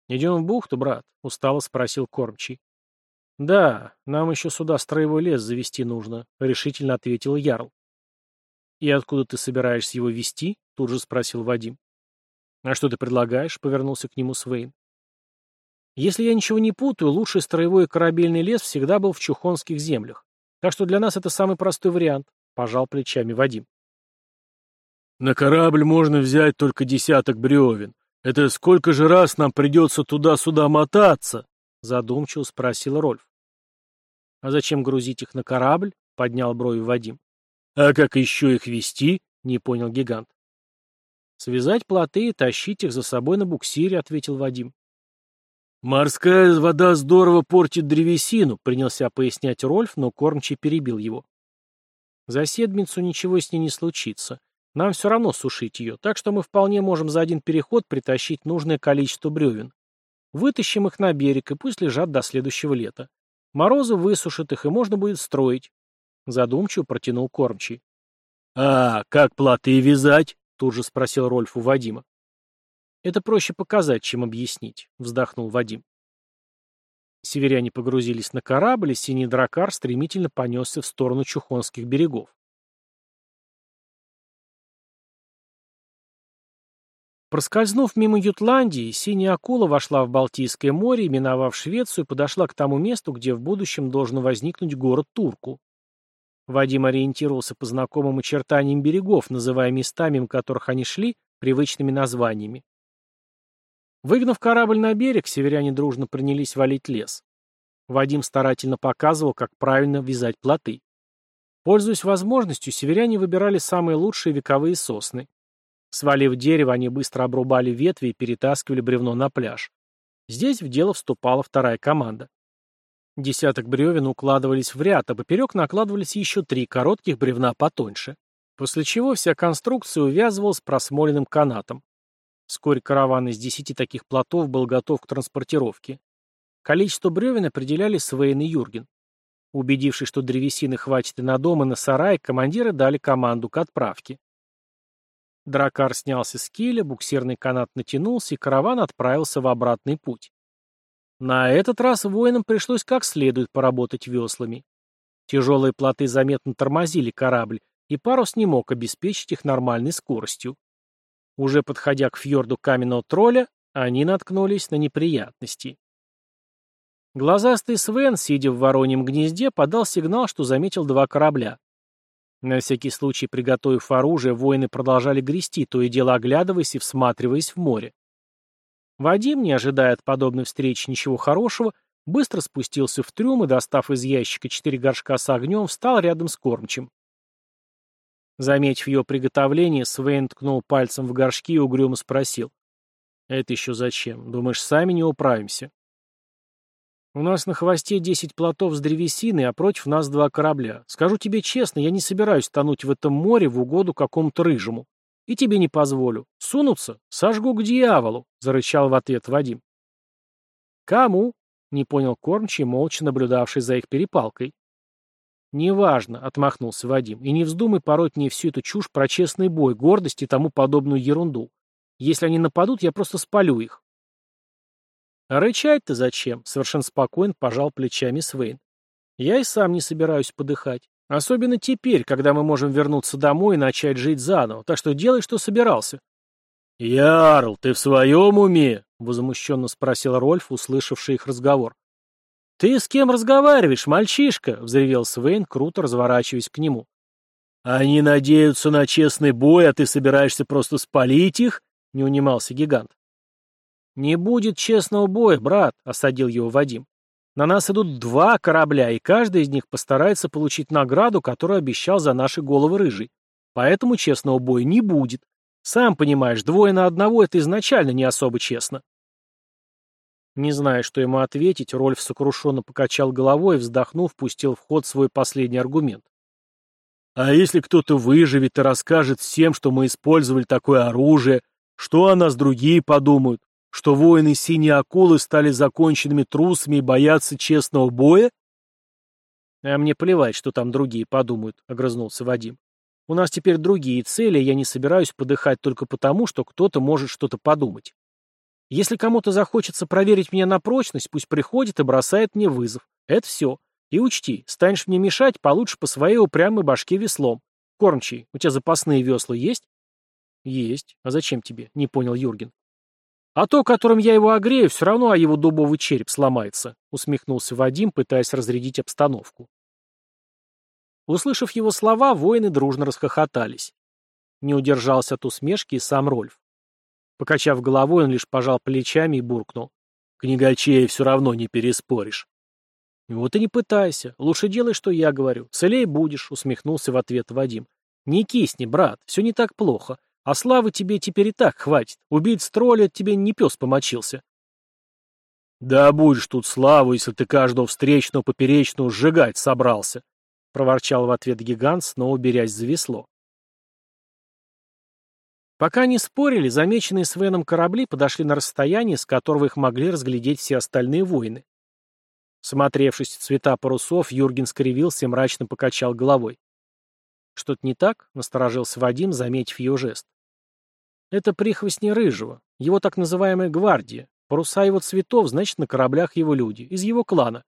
«Идем в бухту, брат?» — устало спросил кормчий. «Да, нам еще сюда строевой лес завести нужно», — решительно ответил Ярл. «И откуда ты собираешься его вести?» — тут же спросил Вадим. «А что ты предлагаешь?» — повернулся к нему Свейн. «Если я ничего не путаю, лучший строевой корабельный лес всегда был в Чухонских землях. Так что для нас это самый простой вариант», — пожал плечами Вадим. На корабль можно взять только десяток бревен. Это сколько же раз нам придется туда-сюда мотаться? Задумчиво спросил Рольф. А зачем грузить их на корабль? Поднял брови Вадим. А как еще их вести? Не понял гигант. Связать плоты и тащить их за собой на буксире, ответил Вадим. «Морская вода здорово портит древесину», — принялся пояснять Рольф, но кормчий перебил его. «За седмицу ничего с ней не случится. Нам все равно сушить ее, так что мы вполне можем за один переход притащить нужное количество бревен. Вытащим их на берег, и пусть лежат до следующего лета. Морозы высушат их, и можно будет строить. Задумчиво протянул кормчий. — А, как плоты вязать? — тут же спросил Рольф у Вадима. — Это проще показать, чем объяснить, — вздохнул Вадим. Северяне погрузились на корабль, и синий дракар стремительно понесся в сторону Чухонских берегов. Проскользнув мимо Ютландии, синяя акула вошла в Балтийское море миновав Швецию, подошла к тому месту, где в будущем должен возникнуть город Турку. Вадим ориентировался по знакомым очертаниям берегов, называя места, мимо которых они шли, привычными названиями. Выгнав корабль на берег, северяне дружно принялись валить лес. Вадим старательно показывал, как правильно вязать плоты. Пользуясь возможностью, северяне выбирали самые лучшие вековые сосны. Свалив дерево, они быстро обрубали ветви и перетаскивали бревно на пляж. Здесь в дело вступала вторая команда. Десяток бревен укладывались в ряд, а поперек накладывались еще три коротких бревна потоньше. После чего вся конструкция увязывалась просмоленным канатом. Вскоре караван из десяти таких плотов был готов к транспортировке. Количество бревен определяли Свейн и Юрген. Убедившись, что древесины хватит и на дом, и на сарай, командиры дали команду к отправке. Дракар снялся с киля, буксирный канат натянулся, и караван отправился в обратный путь. На этот раз воинам пришлось как следует поработать веслами. Тяжелые плоты заметно тормозили корабль, и парус не мог обеспечить их нормальной скоростью. Уже подходя к фьорду каменного тролля, они наткнулись на неприятности. Глазастый Свен, сидя в вороньем гнезде, подал сигнал, что заметил два корабля. На всякий случай, приготовив оружие, воины продолжали грести, то и дело оглядываясь и всматриваясь в море. Вадим, не ожидая от подобной встречи ничего хорошего, быстро спустился в трюм и, достав из ящика четыре горшка с огнем, встал рядом с кормчим. Заметив ее приготовление, Свейн ткнул пальцем в горшки и угрюмо спросил. «Это еще зачем? Думаешь, сами не управимся?» У нас на хвосте десять плотов с древесиной, а против нас два корабля. Скажу тебе честно, я не собираюсь тонуть в этом море в угоду какому-то рыжему. И тебе не позволю. Сунуться? Сожгу к дьяволу, — зарычал в ответ Вадим. Кому? — не понял кормчий, молча наблюдавший за их перепалкой. «Неважно», — отмахнулся Вадим, — «и не вздумай пороть мне всю эту чушь про честный бой, гордость и тому подобную ерунду. Если они нападут, я просто спалю их. «А рычать-то зачем?» — совершенно спокойно пожал плечами Свейн. «Я и сам не собираюсь подыхать. Особенно теперь, когда мы можем вернуться домой и начать жить заново. Так что делай, что собирался». «Ярл, ты в своем уме?» — возмущенно спросил Рольф, услышавший их разговор. «Ты с кем разговариваешь, мальчишка?» — взревел Свейн, круто разворачиваясь к нему. «Они надеются на честный бой, а ты собираешься просто спалить их?» — не унимался гигант. «Не будет честного боя, брат», — осадил его Вадим. «На нас идут два корабля, и каждый из них постарается получить награду, которую обещал за наши головы рыжий. Поэтому честного боя не будет. Сам понимаешь, двое на одного — это изначально не особо честно». Не зная, что ему ответить, Рольф сокрушенно покачал головой и, вздохнув, пустил в ход свой последний аргумент. «А если кто-то выживет и расскажет всем, что мы использовали такое оружие, что о нас другие подумают? Что воины синей акулы стали законченными трусами и боятся честного боя?» «А мне плевать, что там другие подумают», — огрызнулся Вадим. «У нас теперь другие цели, я не собираюсь подыхать только потому, что кто-то может что-то подумать. Если кому-то захочется проверить меня на прочность, пусть приходит и бросает мне вызов. Это все. И учти, станешь мне мешать, получше по своей упрямой башке веслом. Кормчий, у тебя запасные весла есть? Есть. А зачем тебе? Не понял Юрген. А то, которым я его огрею, все равно о его дубовый череп сломается, усмехнулся Вадим, пытаясь разрядить обстановку. Услышав его слова, воины дружно расхохотались. Не удержался от усмешки и сам Рольф. Покачав головой, он лишь пожал плечами и буркнул. «Книгачей все равно не переспоришь». «Вот и не пытайся. Лучше делай, что я говорю. Целей будешь», — усмехнулся в ответ Вадим. «Не кисни, брат, все не так плохо. А славы тебе теперь и так хватит. Убить тролля тебе не пес помочился». «Да будешь тут славу, если ты каждого встречного поперечного сжигать собрался», — проворчал в ответ гигант, снова берясь за весло. Пока они спорили, замеченные Свеном корабли подошли на расстояние, с которого их могли разглядеть все остальные воины. Смотревшись в цвета парусов, Юрген скривился и мрачно покачал головой. «Что-то не так?» — насторожился Вадим, заметив ее жест. «Это прихвостни Рыжего, его так называемая гвардия. Паруса его цветов, значит, на кораблях его люди, из его клана».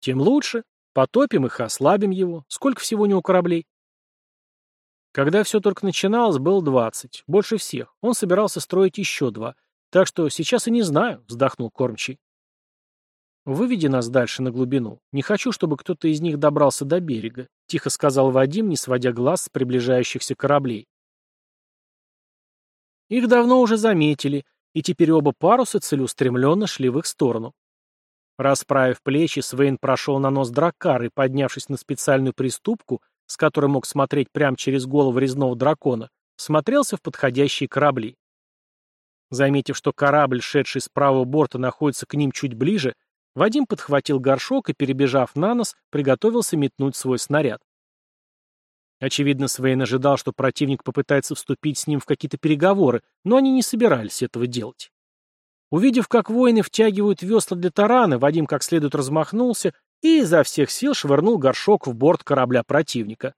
«Тем лучше. Потопим их ослабим его. Сколько всего у него кораблей?» Когда все только начиналось, было двадцать. Больше всех. Он собирался строить еще два. Так что сейчас и не знаю, вздохнул кормчий. «Выведи нас дальше на глубину. Не хочу, чтобы кто-то из них добрался до берега», — тихо сказал Вадим, не сводя глаз с приближающихся кораблей. Их давно уже заметили, и теперь оба паруса целеустремленно шли в их сторону. Расправив плечи, Свейн прошел на нос драккар и, поднявшись на специальную приступку, с которой мог смотреть прямо через голову резного дракона, смотрелся в подходящие корабли. Заметив, что корабль, шедший с правого борта, находится к ним чуть ближе, Вадим подхватил горшок и, перебежав на нос, приготовился метнуть свой снаряд. Очевидно, Свейн ожидал, что противник попытается вступить с ним в какие-то переговоры, но они не собирались этого делать. Увидев, как воины втягивают весла для тарана, Вадим как следует размахнулся и изо всех сил швырнул горшок в борт корабля противника.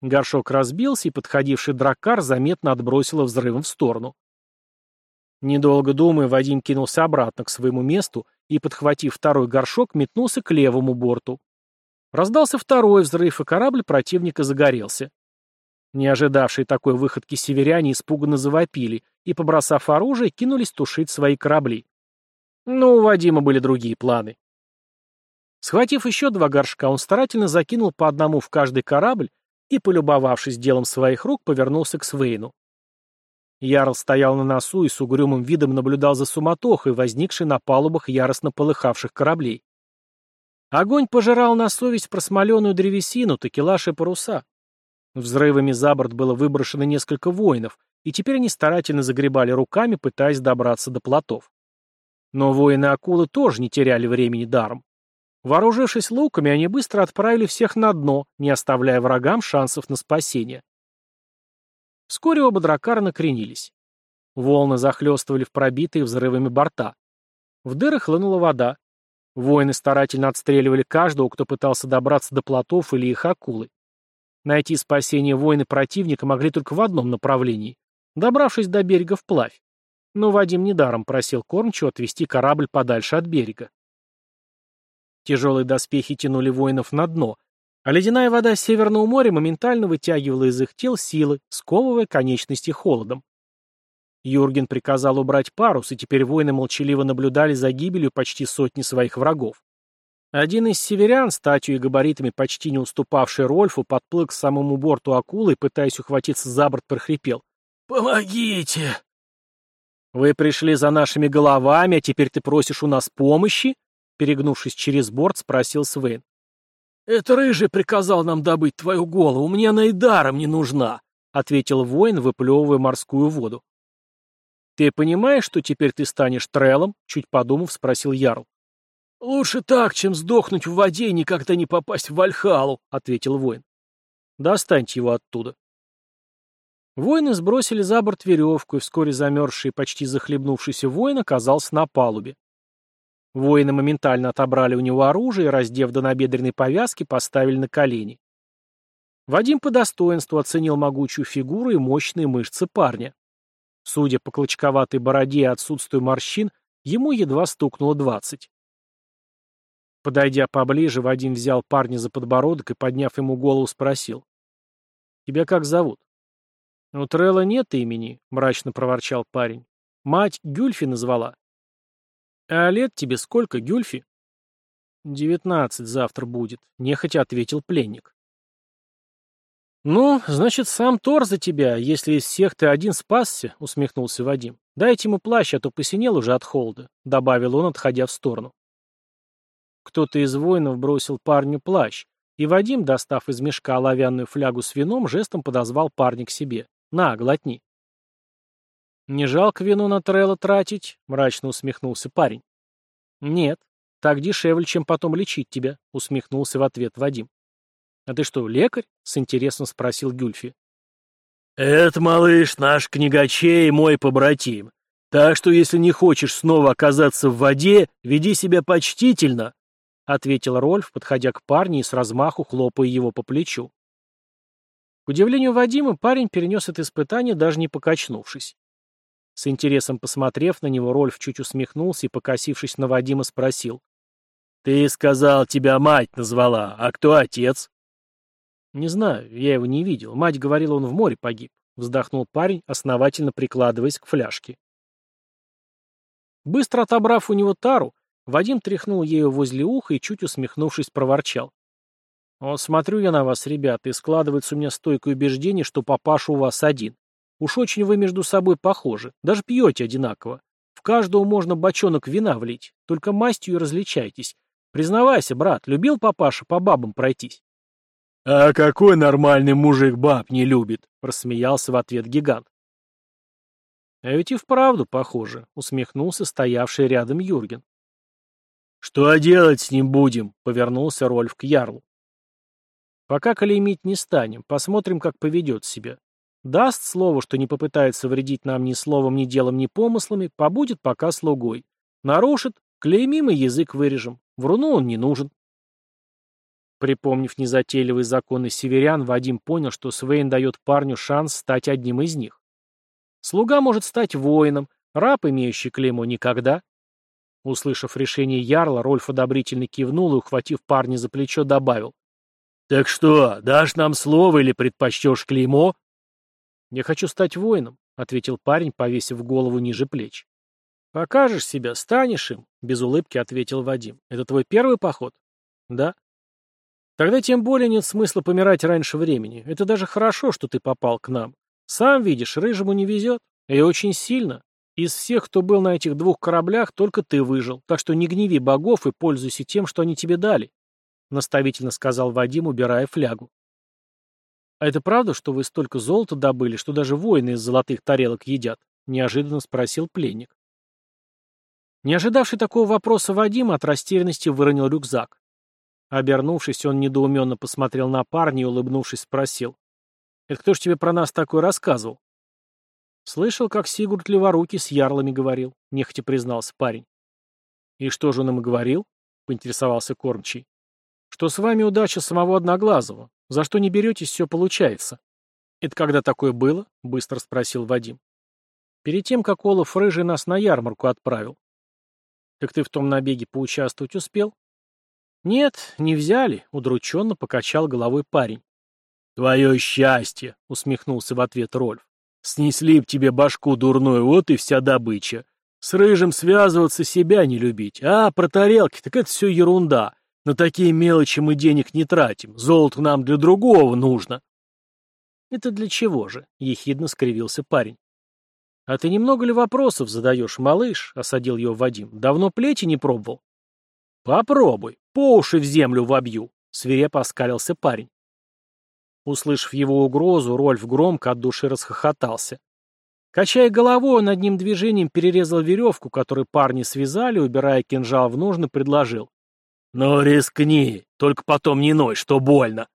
Горшок разбился, и подходивший драккар заметно отбросило взрывом в сторону. Недолго думая, Вадим кинулся обратно к своему месту и, подхватив второй горшок, метнулся к левому борту. Раздался второй взрыв, и корабль противника загорелся. Не ожидавшие такой выходки северяне испуганно завопили и, побросав оружие, кинулись тушить свои корабли. Но у Вадима были другие планы. Схватив еще два горшка, он старательно закинул по одному в каждый корабль и, полюбовавшись делом своих рук, повернулся к Свейну. Ярл стоял на носу и с угрюмым видом наблюдал за суматохой, возникшей на палубах яростно полыхавших кораблей. Огонь пожирал на совесть просмоленную древесину, такелаж и паруса. Взрывами за борт было выброшено несколько воинов, и теперь они старательно загребали руками, пытаясь добраться до плотов. Но воины-акулы тоже не теряли времени даром. Вооружившись луками, они быстро отправили всех на дно, не оставляя врагам шансов на спасение. Вскоре оба дракара накренились. Волны захлестывали в пробитые взрывами борта. В дыры хлынула вода. Воины старательно отстреливали каждого, кто пытался добраться до плотов или их акулы. Найти спасение воины противника могли только в одном направлении, добравшись до берега вплавь. Но Вадим недаром просил Кормчу отвести корабль подальше от берега. Тяжелые доспехи тянули воинов на дно, а ледяная вода Северного моря моментально вытягивала из их тел силы, сковывая конечности холодом. Юрген приказал убрать парус, и теперь воины молчаливо наблюдали за гибелью почти сотни своих врагов. Один из северян, статью и габаритами почти не уступавший Рольфу, подплыл к самому борту акулы пытаясь ухватиться за борт, прохрипел. «Помогите!» «Вы пришли за нашими головами, а теперь ты просишь у нас помощи?» Перегнувшись через борт, спросил Свен. «Это Рыжий приказал нам добыть твою голову, мне она и даром не нужна», — ответил воин, выплевывая морскую воду. «Ты понимаешь, что теперь ты станешь трелом?» — чуть подумав, спросил Ярл. «Лучше так, чем сдохнуть в воде и никогда не попасть в Вальхалу», — ответил воин. «Достаньте его оттуда». Воины сбросили за борт веревку, и вскоре замерзший и почти захлебнувшийся воин оказался на палубе. Воины моментально отобрали у него оружие и, раздев до набедренной повязки, поставили на колени. Вадим по достоинству оценил могучую фигуру и мощные мышцы парня. Судя по клочковатой бороде и отсутствию морщин, ему едва стукнуло двадцать. Подойдя поближе, Вадим взял парня за подбородок и, подняв ему голову, спросил. «Тебя как зовут?» «У Трелла нет имени», — мрачно проворчал парень. «Мать Гюльфи назвала». «А лет тебе сколько, Гюльфи?» «Девятнадцать завтра будет», — нехотя ответил пленник. «Ну, значит, сам Тор за тебя, если из всех ты один спасся», — усмехнулся Вадим. «Дайте ему плащ, а то посинел уже от холода», — добавил он, отходя в сторону. Кто-то из воинов бросил парню плащ, и Вадим, достав из мешка оловянную флягу с вином, жестом подозвал парня к себе. На, глотни. Не жалко вино на Трелла тратить? Мрачно усмехнулся парень. Нет, так дешевле, чем потом лечить тебя, усмехнулся в ответ Вадим. А ты что, лекарь? С интересом спросил Гюльфи. Это, малыш, наш книгачей мой побратим. Так что, если не хочешь снова оказаться в воде, веди себя почтительно, ответил Рольф, подходя к парню и с размаху хлопая его по плечу. К удивлению Вадима, парень перенес это испытание, даже не покачнувшись. С интересом посмотрев на него, Рольф чуть усмехнулся и, покосившись на Вадима, спросил. «Ты сказал, тебя мать назвала, а кто отец?» «Не знаю, я его не видел. Мать говорила, он в море погиб», — вздохнул парень, основательно прикладываясь к фляжке. Быстро отобрав у него тару, Вадим тряхнул ею возле уха и, чуть усмехнувшись, проворчал. «О, смотрю я на вас, ребята, и складывается у меня стойкое убеждение, что папаша у вас один. Уж очень вы между собой похожи, даже пьете одинаково. В каждого можно бочонок вина влить, только мастью и различайтесь. Признавайся, брат, любил папаша по бабам пройтись?» «А какой нормальный мужик баб не любит?» — рассмеялся в ответ гигант. «А ведь и вправду похоже», — усмехнулся стоявший рядом Юрген. «Что делать с ним будем?» — повернулся Рольф к Ярлу. Пока клеймить не станем, посмотрим, как поведет себя. Даст слово, что не попытается вредить нам ни словом, ни делом, ни помыслами, побудет пока слугой. Нарушит, клеймим и язык вырежем. Вруну он не нужен. Припомнив незатейливые законы северян, Вадим понял, что Свейн дает парню шанс стать одним из них. Слуга может стать воином, раб, имеющий клеймо, никогда. Услышав решение Ярла, Рольф одобрительно кивнул и, ухватив парня за плечо, добавил. «Так что, дашь нам слово или предпочтешь клеймо?» «Я хочу стать воином», — ответил парень, повесив голову ниже плеч. «Покажешь себя, станешь им», — без улыбки ответил Вадим. «Это твой первый поход?» «Да». «Тогда тем более нет смысла помирать раньше времени. Это даже хорошо, что ты попал к нам. Сам видишь, рыжему не везет. И очень сильно. Из всех, кто был на этих двух кораблях, только ты выжил. Так что не гневи богов и пользуйся тем, что они тебе дали. — наставительно сказал Вадим, убирая флягу. «А это правда, что вы столько золота добыли, что даже воины из золотых тарелок едят?» — неожиданно спросил пленник. Не ожидавший такого вопроса Вадим от растерянности выронил рюкзак. Обернувшись, он недоуменно посмотрел на парня и, улыбнувшись, спросил. «Это кто ж тебе про нас такое рассказывал?» «Слышал, как Сигурд Леворукий с ярлами говорил», — нехотя признался парень. «И что же он им говорил?» — поинтересовался кормчий что с вами удача самого Одноглазого. За что не беретесь, все получается. Это когда такое было? Быстро спросил Вадим. Перед тем, как Олаф Рыжий нас на ярмарку отправил. Так ты в том набеге поучаствовать успел? Нет, не взяли, удрученно покачал головой парень. Твое счастье, усмехнулся в ответ Рольф. Снесли б тебе башку дурную, вот и вся добыча. С Рыжим связываться себя не любить. А, про тарелки, так это все ерунда. На такие мелочи мы денег не тратим. Золото нам для другого нужно. Это для чего же? Ехидно скривился парень. «А ты немного ли вопросов задаешь, малыш?» — осадил его Вадим. «Давно плети не пробовал?» «Попробуй, по уши в землю вобью», — свирепо оскалился парень. Услышав его угрозу, Рольф громко от души расхохотался. Качая головой, он одним движением перерезал веревку, которую парни связали, убирая кинжал в ножны, предложил. «Ну, рискни, только потом не ной, что больно».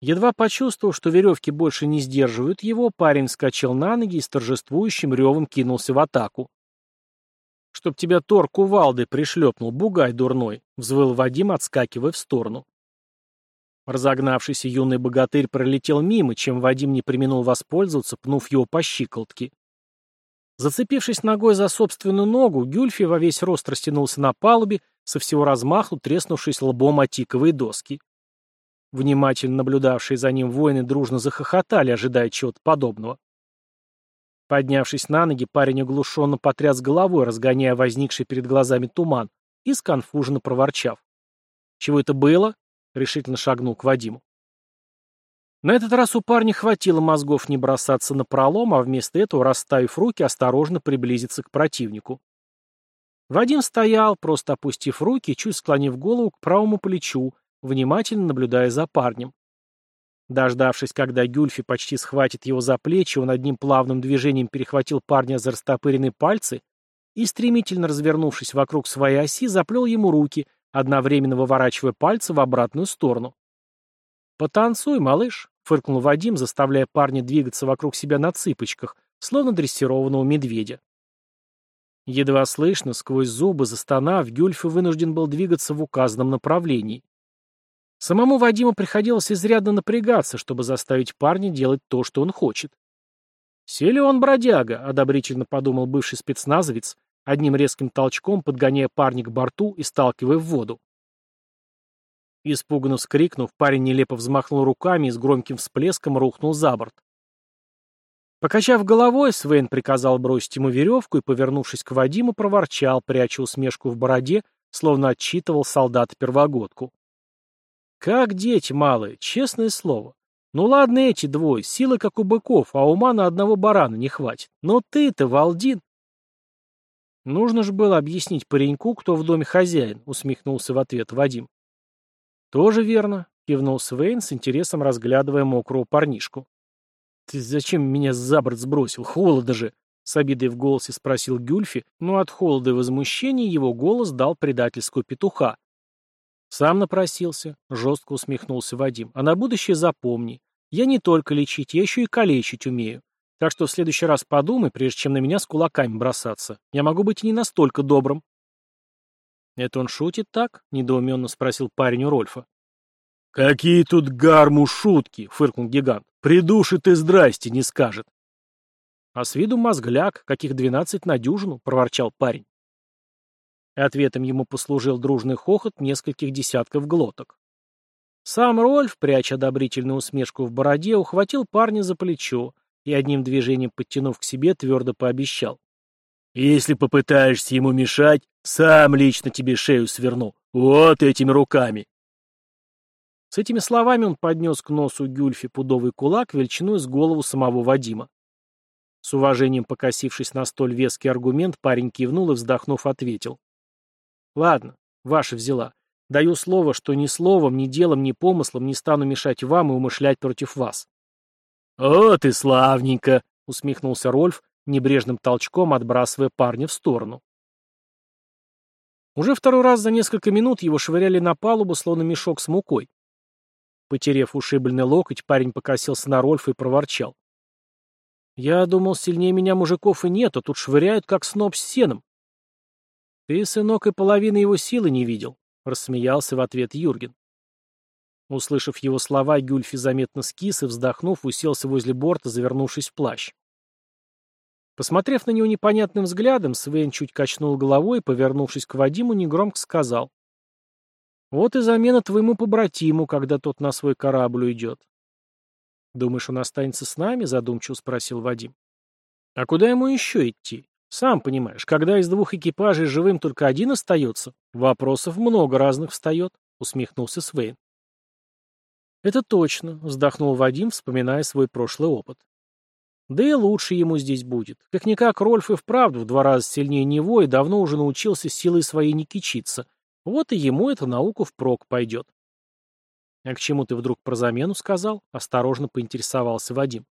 Едва почувствовав, что веревки больше не сдерживают его, парень вскочил на ноги и с торжествующим ревом кинулся в атаку. «Чтоб тебя Тор кувалдой пришлепнул, бугай дурной!» — взвыл Вадим, отскакивая в сторону. Разогнавшийся юный богатырь пролетел мимо, чем Вадим не применил воспользоваться, пнув его по щиколотке. Зацепившись ногой за собственную ногу, Гюльфи во весь рост растянулся на палубе, со всего размаху треснувшись лбом о тиковые доски. Внимательно наблюдавшие за ним воины дружно захохотали, ожидая чего-то подобного. Поднявшись на ноги, парень оглушенно потряс головой, разгоняя возникший перед глазами туман, и сконфуженно проворчав. «Чего это было?» — решительно шагнул к Вадиму. На этот раз у парня хватило мозгов не бросаться на пролом, а вместо этого, расставив руки, осторожно приблизиться к противнику. Вадим стоял, просто опустив руки, чуть склонив голову к правому плечу, внимательно наблюдая за парнем. Дождавшись, когда Гюльфи почти схватит его за плечи, он одним плавным движением перехватил парня за растопыренные пальцы и, стремительно развернувшись вокруг своей оси, заплел ему руки, одновременно выворачивая пальцы в обратную сторону. «Потанцуй, малыш», — фыркнул Вадим, заставляя парня двигаться вокруг себя на цыпочках, словно дрессированного медведя. Едва слышно, сквозь зубы застонав, Гюльфи вынужден был двигаться в указанном направлении. Самому Вадиму приходилось изрядно напрягаться, чтобы заставить парня делать то, что он хочет. «Силен бродяга», — одобрительно подумал бывший спецназовец, одним резким толчком подгоняя парня к борту и сталкивая в воду. Испуганно вскрикнув, парень нелепо взмахнул руками и с громким всплеском рухнул за борт. Покачав головой, Свен приказал бросить ему веревку и, повернувшись к Вадиму, проворчал, пряча усмешку в бороде, словно отчитывал солдата-первогодку. Как дети малые, честное слово. Ну ладно эти двое, силы как у быков, а ума на одного барана не хватит. Но ты-то, Валдин. Нужно же было объяснить пареньку, кто в доме хозяин, усмехнулся в ответ Вадим. Тоже верно, кивнул Свейн с интересом разглядывая мокрого парнишку. Ты зачем меня за борт сбросил? Холодно же! С обидой в голосе спросил Гюльфи, но от холода и возмущения его голос дал предательскую петуха. «Сам напросился», — жестко усмехнулся Вадим. «А на будущее запомни. Я не только лечить, я еще и калечить умею. Так что в следующий раз подумай, прежде чем на меня с кулаками бросаться. Я могу быть не настолько добрым». «Это он шутит так?» — недоуменно спросил парень у Рольфа. «Какие тут гарму шутки!» — фыркнул гигант. «Придушит и здрасте не скажет». «А с виду мозгляк, каких двенадцать на дюжину», — проворчал парень. Ответом ему послужил дружный хохот нескольких десятков глоток. Сам Рольф, пряча одобрительную усмешку в бороде, ухватил парня за плечо и одним движением подтянув к себе, твердо пообещал. «Если попытаешься ему мешать, сам лично тебе шею сверну. Вот этими руками!» С этими словами он поднес к носу Гюльфи пудовый кулак величиной с голову самого Вадима. С уважением покосившись на столь веский аргумент, парень кивнул и, вздохнув, ответил. Ладно, ваша взяла. Даю слово, что ни словом, ни делом, ни помыслом не стану мешать вам и умышлять против вас. «О, ты славненько!» — усмехнулся Рольф, небрежным толчком отбрасывая парня в сторону. Уже второй раз за несколько минут его швыряли на палубу, словно мешок с мукой. Потерев ушибленный локоть, парень покосился на Рольфа и проворчал. «Я думал, сильнее меня мужиков и нет, а тут швыряют, как сноп с сеном. «Ты, сынок, и половины его силы не видел», — рассмеялся в ответ Юрген. Услышав его слова, Гюльфи заметно скис и, вздохнув, уселся возле борта, завернувшись в плащ. Посмотрев на него непонятным взглядом, Свен чуть качнул головой и, повернувшись к Вадиму, негромко сказал. «Вот и замена твоему побратиму, когда тот на свой корабль уйдет». «Думаешь, он останется с нами?» — задумчиво спросил Вадим. «А куда ему еще идти? Сам понимаешь, когда из двух экипажей живым только один остается, вопросов много разных встает, усмехнулся Свейн. Это точно, вздохнул Вадим, вспоминая свой прошлый опыт. Да и лучше ему здесь будет. Как-никак Рольф и вправду в два раза сильнее него и давно уже научился силой своей не кичиться. Вот и ему эта наука впрок пойдет. «А к чему ты вдруг про замену сказал?» — осторожно поинтересовался Вадим.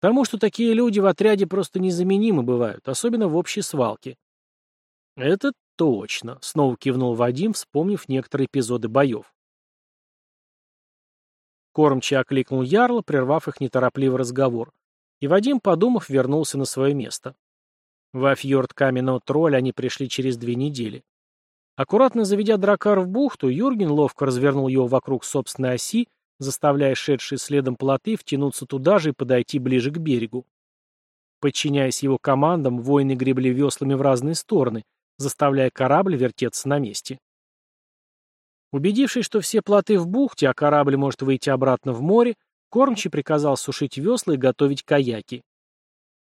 «Тому, что такие люди в отряде просто незаменимы бывают, особенно в общей свалке». «Это точно», — снова кивнул Вадим, вспомнив некоторые эпизоды боев. Кормчий окликнул Ярла, прервав их неторопливый разговор. И Вадим, подумав, вернулся на свое место. Во фьорд каменного тролля они пришли через две недели. Аккуратно заведя дракар в бухту, Юрген ловко развернул его вокруг собственной оси, заставляя шедшие следом плоты втянуться туда же и подойти ближе к берегу. Подчиняясь его командам, воины гребли веслами в разные стороны, заставляя корабль вертеться на месте. Убедившись, что все плоты в бухте, а корабль может выйти обратно в море, Кормчий приказал сушить весла и готовить каяки.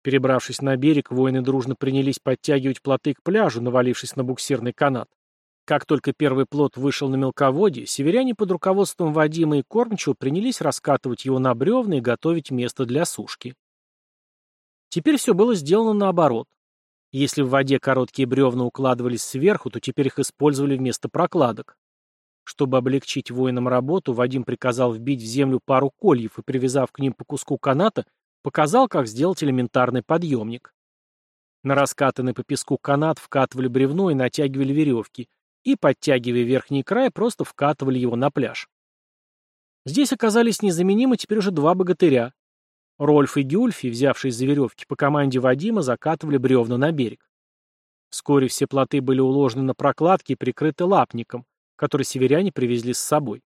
Перебравшись на берег, воины дружно принялись подтягивать плоты к пляжу, навалившись на буксирный канат. Как только первый плот вышел на мелководье, северяне под руководством Вадима и Кормчего принялись раскатывать его на бревна и готовить место для сушки. Теперь все было сделано наоборот. Если в воде короткие бревна укладывались сверху, то теперь их использовали вместо прокладок. Чтобы облегчить воинам работу, Вадим приказал вбить в землю пару кольев и, привязав к ним по куску каната, показал, как сделать элементарный подъемник. На раскатанный по песку канат вкатывали бревно и натягивали веревки, и, подтягивая верхний край, просто вкатывали его на пляж. Здесь оказались незаменимы теперь уже два богатыря. Рольф и Гюльфи, взявшись за веревки, по команде Вадима закатывали бревна на берег. Вскоре все плоты были уложены на прокладки и прикрыты лапником, который северяне привезли с собой.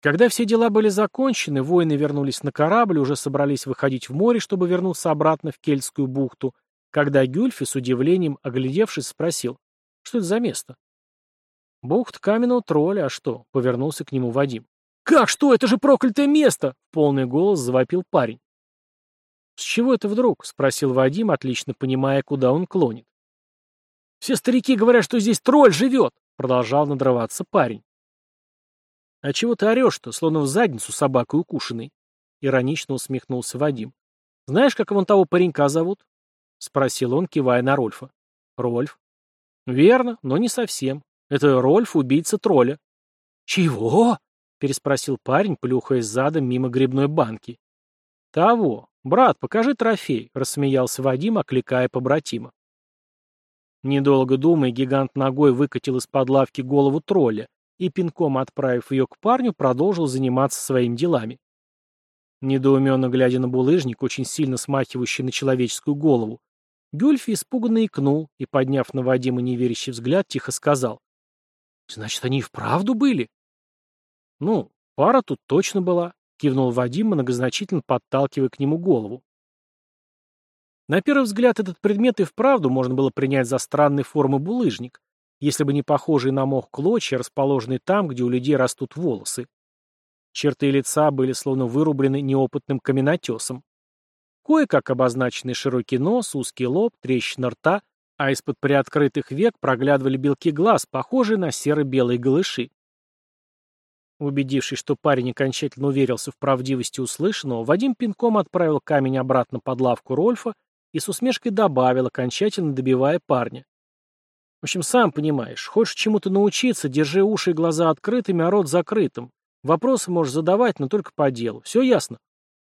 Когда все дела были закончены, воины вернулись на корабль и уже собрались выходить в море, чтобы вернуться обратно в Кельтскую бухту, когда Гюльфи с удивлением, оглядевшись, спросил, что это за место? «Бухт каменного тролля, а что?» — повернулся к нему Вадим. «Как что? Это же проклятое место!» — полный голос завопил парень. «С чего это вдруг?» — спросил Вадим, отлично понимая, куда он клонит. «Все старики говорят, что здесь тролль живет!» — продолжал надрываться парень. «А чего ты орешь-то, словно в задницу собакой укушенной?» — иронично усмехнулся Вадим. «Знаешь, как вон того паренька зовут?» — спросил он, кивая на Рольфа. «Рольф». «Верно, но не совсем. Это Рольф, убийца тролля. Чего? переспросил парень, плюхаясь задом мимо грибной банки. Того. Брат, покажи трофей, рассмеялся Вадим, окликая побратима. Недолго думая, гигант ногой выкатил из-под лавки голову тролля и, пинком отправив ее к парню, продолжил заниматься своими делами. Недоуменно глядя на булыжник, очень сильно смахивающий на человеческую голову, Гюльфи испуганно икнул и, подняв на Вадима неверящий взгляд, тихо сказал. Значит, они и вправду были? Ну, пара тут точно была, кивнул Вадим, многозначительно подталкивая к нему голову. На первый взгляд этот предмет и вправду можно было принять за странной формы булыжник, если бы не похожие на мох клочья, расположенные там, где у людей растут волосы. Черты лица были словно вырублены неопытным каменотесом. Кое-как обозначенный широкий нос, узкий лоб, трещина рта, а из-под приоткрытых век проглядывали белки глаз, похожие на серо-белые голыши. Убедившись, что парень окончательно уверился в правдивости услышанного, Вадим пинком отправил камень обратно под лавку Рольфа и с усмешкой добавил, окончательно добивая парня. В общем, сам понимаешь, хочешь чему-то научиться, держи уши и глаза открытыми, а рот закрытым. Вопросы можешь задавать, но только по делу. Все ясно?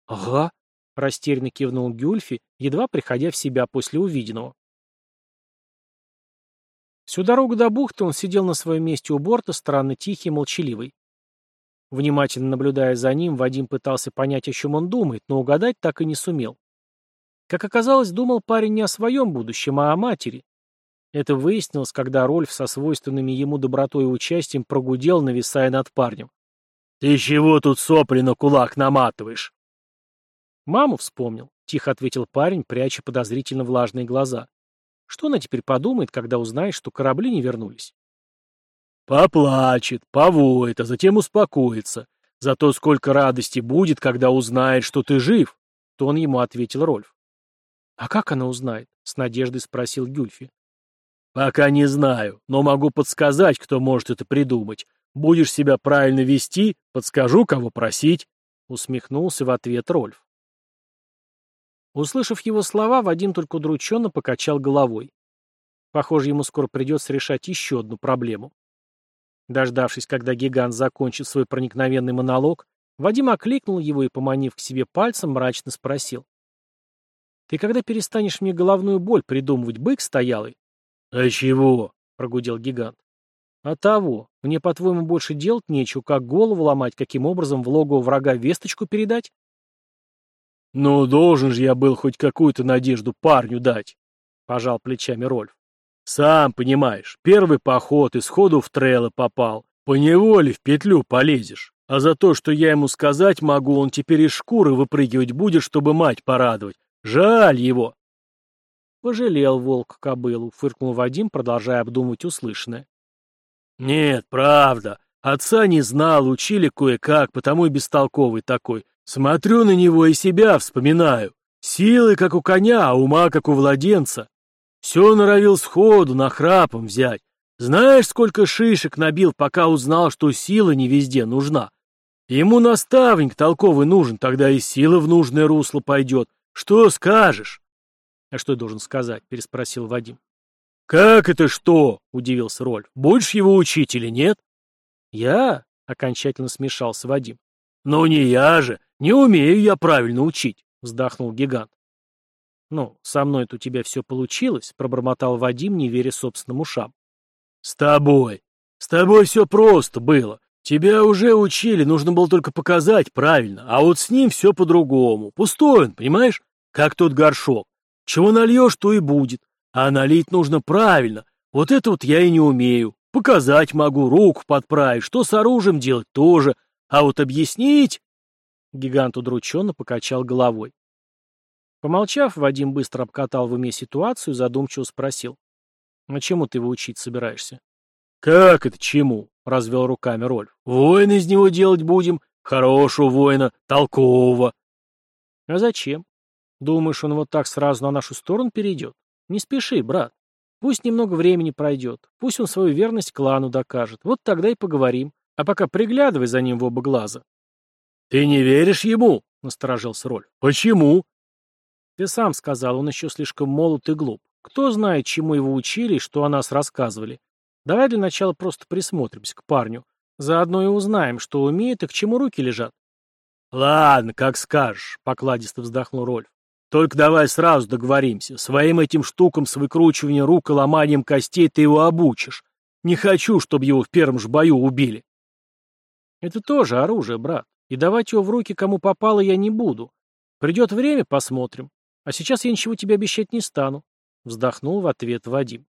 Ага, растерянно кивнул Гюльфи, едва приходя в себя после увиденного. Всю дорогу до бухты он сидел на своем месте у борта, странно тихий и молчаливый. Внимательно наблюдая за ним, Вадим пытался понять, о чем он думает, но угадать так и не сумел. Как оказалось, думал парень не о своем будущем, а о матери. Это выяснилось, когда Рольф со свойственными ему добротой и участием прогудел, нависая над парнем. «Ты чего тут сопли на кулак наматываешь?» «Маму вспомнил», — тихо ответил парень, пряча подозрительно влажные глаза. Что она теперь подумает, когда узнает, что корабли не вернулись? Поплачет, повоет, а затем успокоится. Зато сколько радости будет, когда узнает, что ты жив, — то он ему ответил Рольф. А как она узнает? — с надеждой спросил Гюльфи. Пока не знаю, но могу подсказать, кто может это придумать. Будешь себя правильно вести, подскажу, кого просить, — усмехнулся в ответ Рольф. Услышав его слова, Вадим только удрученно покачал головой. Похоже, ему скоро придется решать еще одну проблему. Дождавшись, когда гигант закончит свой проникновенный монолог, Вадим окликнул его и, поманив к себе пальцем, мрачно спросил. «Ты когда перестанешь мне головную боль придумывать, бык стоялый?» «А чего?» — прогудел гигант. «А того. Мне, по-твоему, больше делать нечего, как голову ломать, каким образом в логово врага весточку передать?» «Ну, должен же я был хоть какую-то надежду парню дать», — пожал плечами Рольф. «Сам понимаешь, первый поход и сходу в трелы попал. Поневоле в петлю полезешь. А за то, что я ему сказать могу, он теперь из шкуры выпрыгивать будет, чтобы мать порадовать. Жаль его!» Пожалел волк кобылу, фыркнул Вадим, продолжая обдумывать услышанное. «Нет, правда. Отца не знал, учили кое-как, потому и бестолковый такой. Смотрю на него и себя вспоминаю. Силы, как у коня, а ума, как у владенца. Все норовил сходу, нахрапом взять. Знаешь, сколько шишек набил, пока узнал, что сила не везде нужна? Ему наставник толковый нужен, тогда и сила в нужное русло пойдет. Что скажешь? — А что я должен сказать? — переспросил Вадим. — Как это что? — удивился Рольф. — Будешь его учить или нет? — Я? — окончательно смешался Вадим. — Ну не я же. Не умею я правильно учить, — вздохнул гигант. «Ну, со мной-то у тебя все получилось», — пробормотал Вадим, не веря собственным ушам. «С тобой. С тобой все просто было. Тебя уже учили, нужно было только показать правильно. А вот с ним все по-другому. Пустой он, понимаешь? Как тот горшок. Чего нальешь, то и будет. А налить нужно правильно. Вот это вот я и не умею. Показать могу, руку подправить, что с оружием делать тоже. А вот объяснить...» Гигант удрученно покачал головой. Помолчав, Вадим быстро обкатал в уме ситуацию и задумчиво спросил. «А чему ты его учить собираешься?» «Как это чему?» — развел руками Рольф. «Воина из него делать будем. Хорошего воина, толкового». «А зачем? Думаешь, он вот так сразу на нашу сторону перейдет? Не спеши, брат. Пусть немного времени пройдет. Пусть он свою верность клану докажет. Вот тогда и поговорим. А пока приглядывай за ним в оба глаза». «Ты не веришь ему?» — насторожился Рольф. «Почему?» Ты сам сказал, он еще слишком молод и глуп. Кто знает, чему его учили и что о нас рассказывали. Давай для начала просто присмотримся к парню. Заодно и узнаем, что умеет и к чему руки лежат. Ладно, как скажешь, покладисто вздохнул Рольф. Только давай сразу договоримся. Своим этим штукам с выкручиванием рук и ломанием костей ты его обучишь. Не хочу, чтобы его в первом же бою убили. Это тоже оружие, брат. И давать его в руки кому попало я не буду. Придет время, посмотрим. А сейчас я ничего тебе обещать не стану, вздохнул в ответ Вадим.